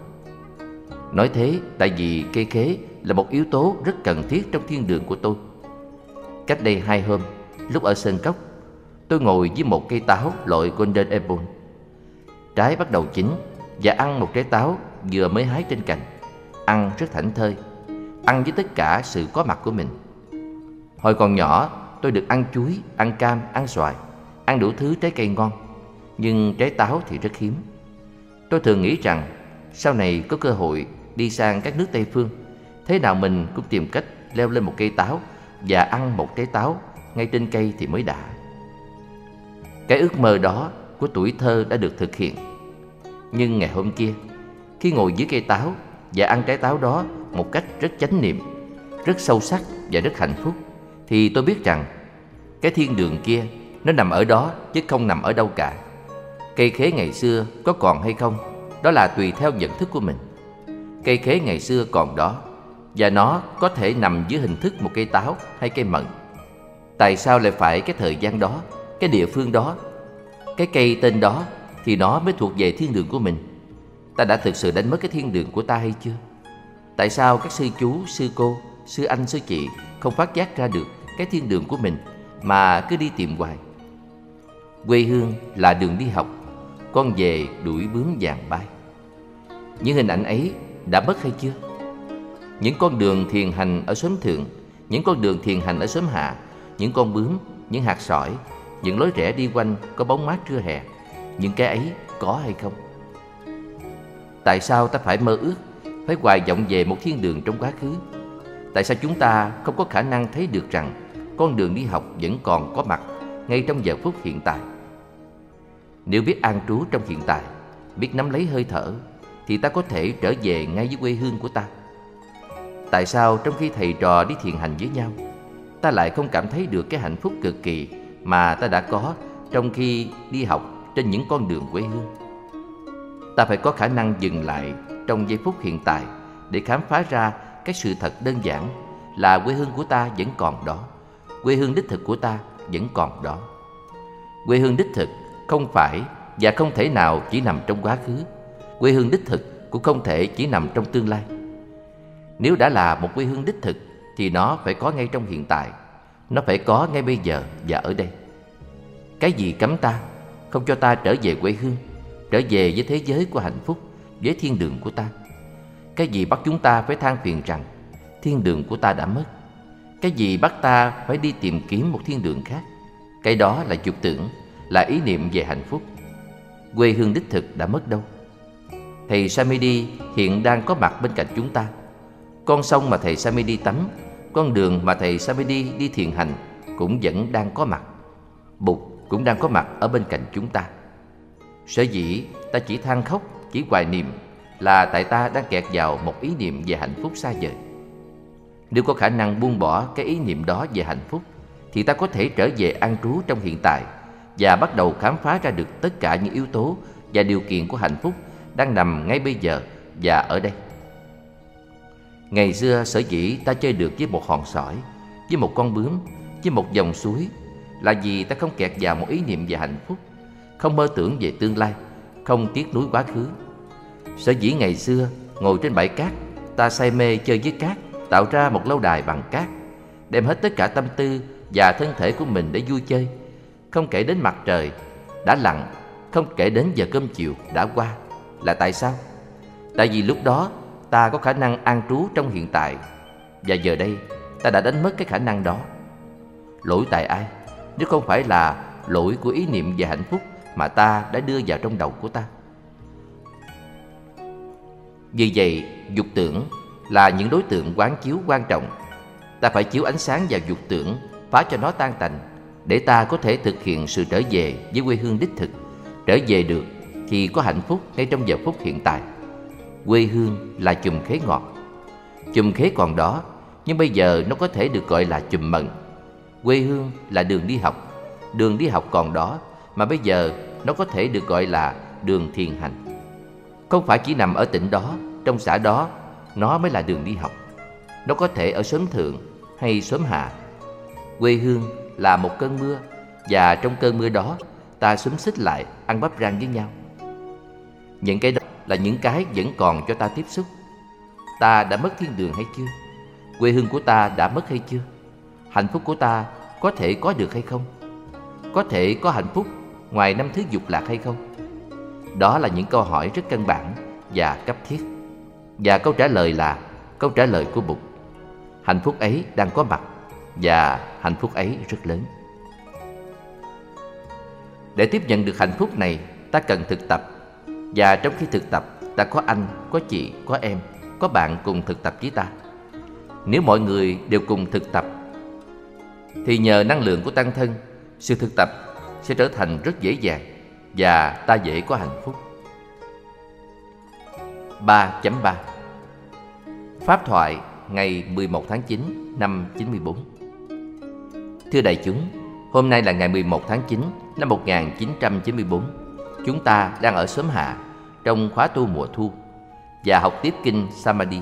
Nói thế tại vì cây khế là một yếu tố rất cần thiết trong thiên đường của tôi Cách đây hai hôm, lúc ở sân Cốc, tôi ngồi với một cây táo loại Golden Apple. Trái bắt đầu chín và ăn một trái táo vừa mới hái trên cành. Ăn rất thảnh thơi, ăn với tất cả sự có mặt của mình. Hồi còn nhỏ, tôi được ăn chuối, ăn cam, ăn xoài, ăn đủ thứ trái cây ngon. Nhưng trái táo thì rất hiếm. Tôi thường nghĩ rằng sau này có cơ hội đi sang các nước Tây Phương, thế nào mình cũng tìm cách leo lên một cây táo và ăn một trái táo ngay trên cây thì mới đã. Cái ước mơ đó của tuổi thơ đã được thực hiện. Nhưng ngày hôm kia, khi ngồi dưới cây táo và ăn trái táo đó một cách rất chánh niệm, rất sâu sắc và rất hạnh phúc, thì tôi biết rằng cái thiên đường kia nó nằm ở đó chứ không nằm ở đâu cả. Cây khế ngày xưa có còn hay không, đó là tùy theo nhận thức của mình. Cây khế ngày xưa còn đó và nó có thể nằm dưới hình thức một cây táo hay cây mận. Tại sao lại phải cái thời gian đó, cái địa phương đó, cái cây tên đó thì nó mới thuộc về thiên đường của mình? Ta đã thực sự đánh mất cái thiên đường của ta hay chưa? Tại sao các sư chú, sư cô, sư anh, sư chị không phát giác ra được cái thiên đường của mình mà cứ đi tìm hoài. Quê hương là đường đi học, con về đuổi bướm vàng bay. Những hình ảnh ấy đã mất hay chưa? Những con đường thiền hành ở xóm thượng, những con đường thiền hành ở xóm hạ, những con bướm, những hạt sỏi, những lối rẽ đi quanh có bóng mát trưa hè, những cái ấy có hay không? Tại sao ta phải mơ ước, phải hoài vọng về một thiên đường trong quá khứ? Tại sao chúng ta không có khả năng thấy được rằng con đường đi học vẫn còn có mặt ngay trong giờ phút hiện tại? Nếu biết an trú trong hiện tại, biết nắm lấy hơi thở, thì ta có thể trở về ngay với quê hương của ta. Tại sao trong khi thầy trò đi thiền hành với nhau, ta lại không cảm thấy được cái hạnh phúc cực kỳ mà ta đã có trong khi đi học trên những con đường quê hương? Ta phải có khả năng dừng lại trong giây phút hiện tại để khám phá ra cái sự thật đơn giản là quê hương của ta vẫn còn đó. Quê hương đích thực của ta vẫn còn đó. Quê hương đích thực không phải và không thể nào chỉ nằm trong quá khứ. Quê hương đích thực cũng không thể chỉ nằm trong tương lai. Nếu đã là một quê hương đích thực thì nó phải có ngay trong hiện tại. Nó phải có ngay bây giờ và ở đây. Cái gì cấm ta, không cho ta trở về quê hương, trở về với thế giới của hạnh phúc, với thiên đường của ta? Cái gì bắt chúng ta phải than phiền rằng thiên đường của ta đã mất? Cái gì bắt ta phải đi tìm kiếm một thiên đường khác? Cái đó là dục tưởng, là ý niệm về hạnh phúc. Quê hương đích thực đã mất đâu? Thầy Samedi hiện đang có mặt bên cạnh chúng ta. Con sông mà thầy Samedi tắm, con đường mà thầy Samedi đi thiền hành cũng vẫn đang có mặt. Bụt cũng đang có mặt ở bên cạnh chúng ta. Sở dĩ ta chỉ than khóc, chỉ hoài niệm là tại ta đang kẹt vào một ý niệm về hạnh phúc xa vời. Nếu có khả năng buông bỏ cái ý niệm đó về hạnh phúc, thì ta có thể trở về an trú trong hiện tại và bắt đầu khám phá ra được tất cả những yếu tố và điều kiện của hạnh phúc đang nằm ngay bây giờ và ở đây. Ngày xưa sở dĩ ta chơi được với một hòn sỏi, với một con bướm, với một dòng suối là vì ta không kẹt vào một ý niệm về hạnh phúc, không mơ tưởng về tương lai, không tiếc nuối quá khứ. Sở dĩ ngày xưa ngồi trên bãi cát Ta say mê chơi với cát Tạo ra một lâu đài bằng cát Đem hết tất cả tâm tư và thân thể của mình để vui chơi. Không kể đến mặt trời Đã lặn Không kể đến giờ cơm chiều đã qua. Là tại sao? Tại vì lúc đó ta có khả năng an trú trong hiện tại Và giờ đây ta đã đánh mất cái khả năng đó Lỗi tại ai? Nếu không phải là lỗi của ý niệm về hạnh phúc Mà ta đã đưa vào trong đầu của ta vì vậy, dục tưởng là những đối tượng quán chiếu quan trọng. Ta phải chiếu ánh sáng vào dục tưởng, phá cho nó tan tành, để ta có thể thực hiện sự trở về với quê hương đích thực. Trở về được thì có hạnh phúc ngay trong giờ phút hiện tại. Quê hương là chùm khế ngọt. Chùm khế còn đó, nhưng bây giờ nó có thể được gọi là chùm mận. Quê hương là đường đi học. Đường đi học còn đó, mà bây giờ nó có thể được gọi là đường thiền hành. Không phải chỉ nằm ở tỉnh đó, trong xã đó, nó mới là đường đi học. Nó có thể ở xóm thượng hay xóm hạ. Quê hương là một cơn mưa và trong cơn mưa đó ta xúm xích lại ăn bắp rang với nhau. Những cái đó là những cái vẫn còn cho ta tiếp xúc. Ta đã mất thiên đường hay chưa? Quê hương của ta đã mất hay chưa? Hạnh phúc của ta có thể có được hay không? Có thể có hạnh phúc ngoài năm thứ dục lạc hay không? Đó là những câu hỏi rất căn bản và cấp thiết. Và câu trả lời là câu trả lời của Bụt. Hạnh phúc ấy đang có mặt và hạnh phúc ấy rất lớn. Để tiếp nhận được hạnh phúc này, ta cần thực tập. Và trong khi thực tập, ta có anh, có chị, có em, có bạn cùng thực tập với ta. Nếu mọi người đều cùng thực tập, thì nhờ năng lượng của tăng thân, sự thực tập sẽ trở thành rất dễ dàng và ta dễ có hạnh phúc. 3.3 Pháp thoại ngày 11 tháng 9 năm 94 Thưa đại chúng, hôm nay là ngày 11 tháng 9 năm 1994 Chúng ta đang ở xóm Hạ, trong khóa tu mùa thu, và học tiếp kinh Samadhi.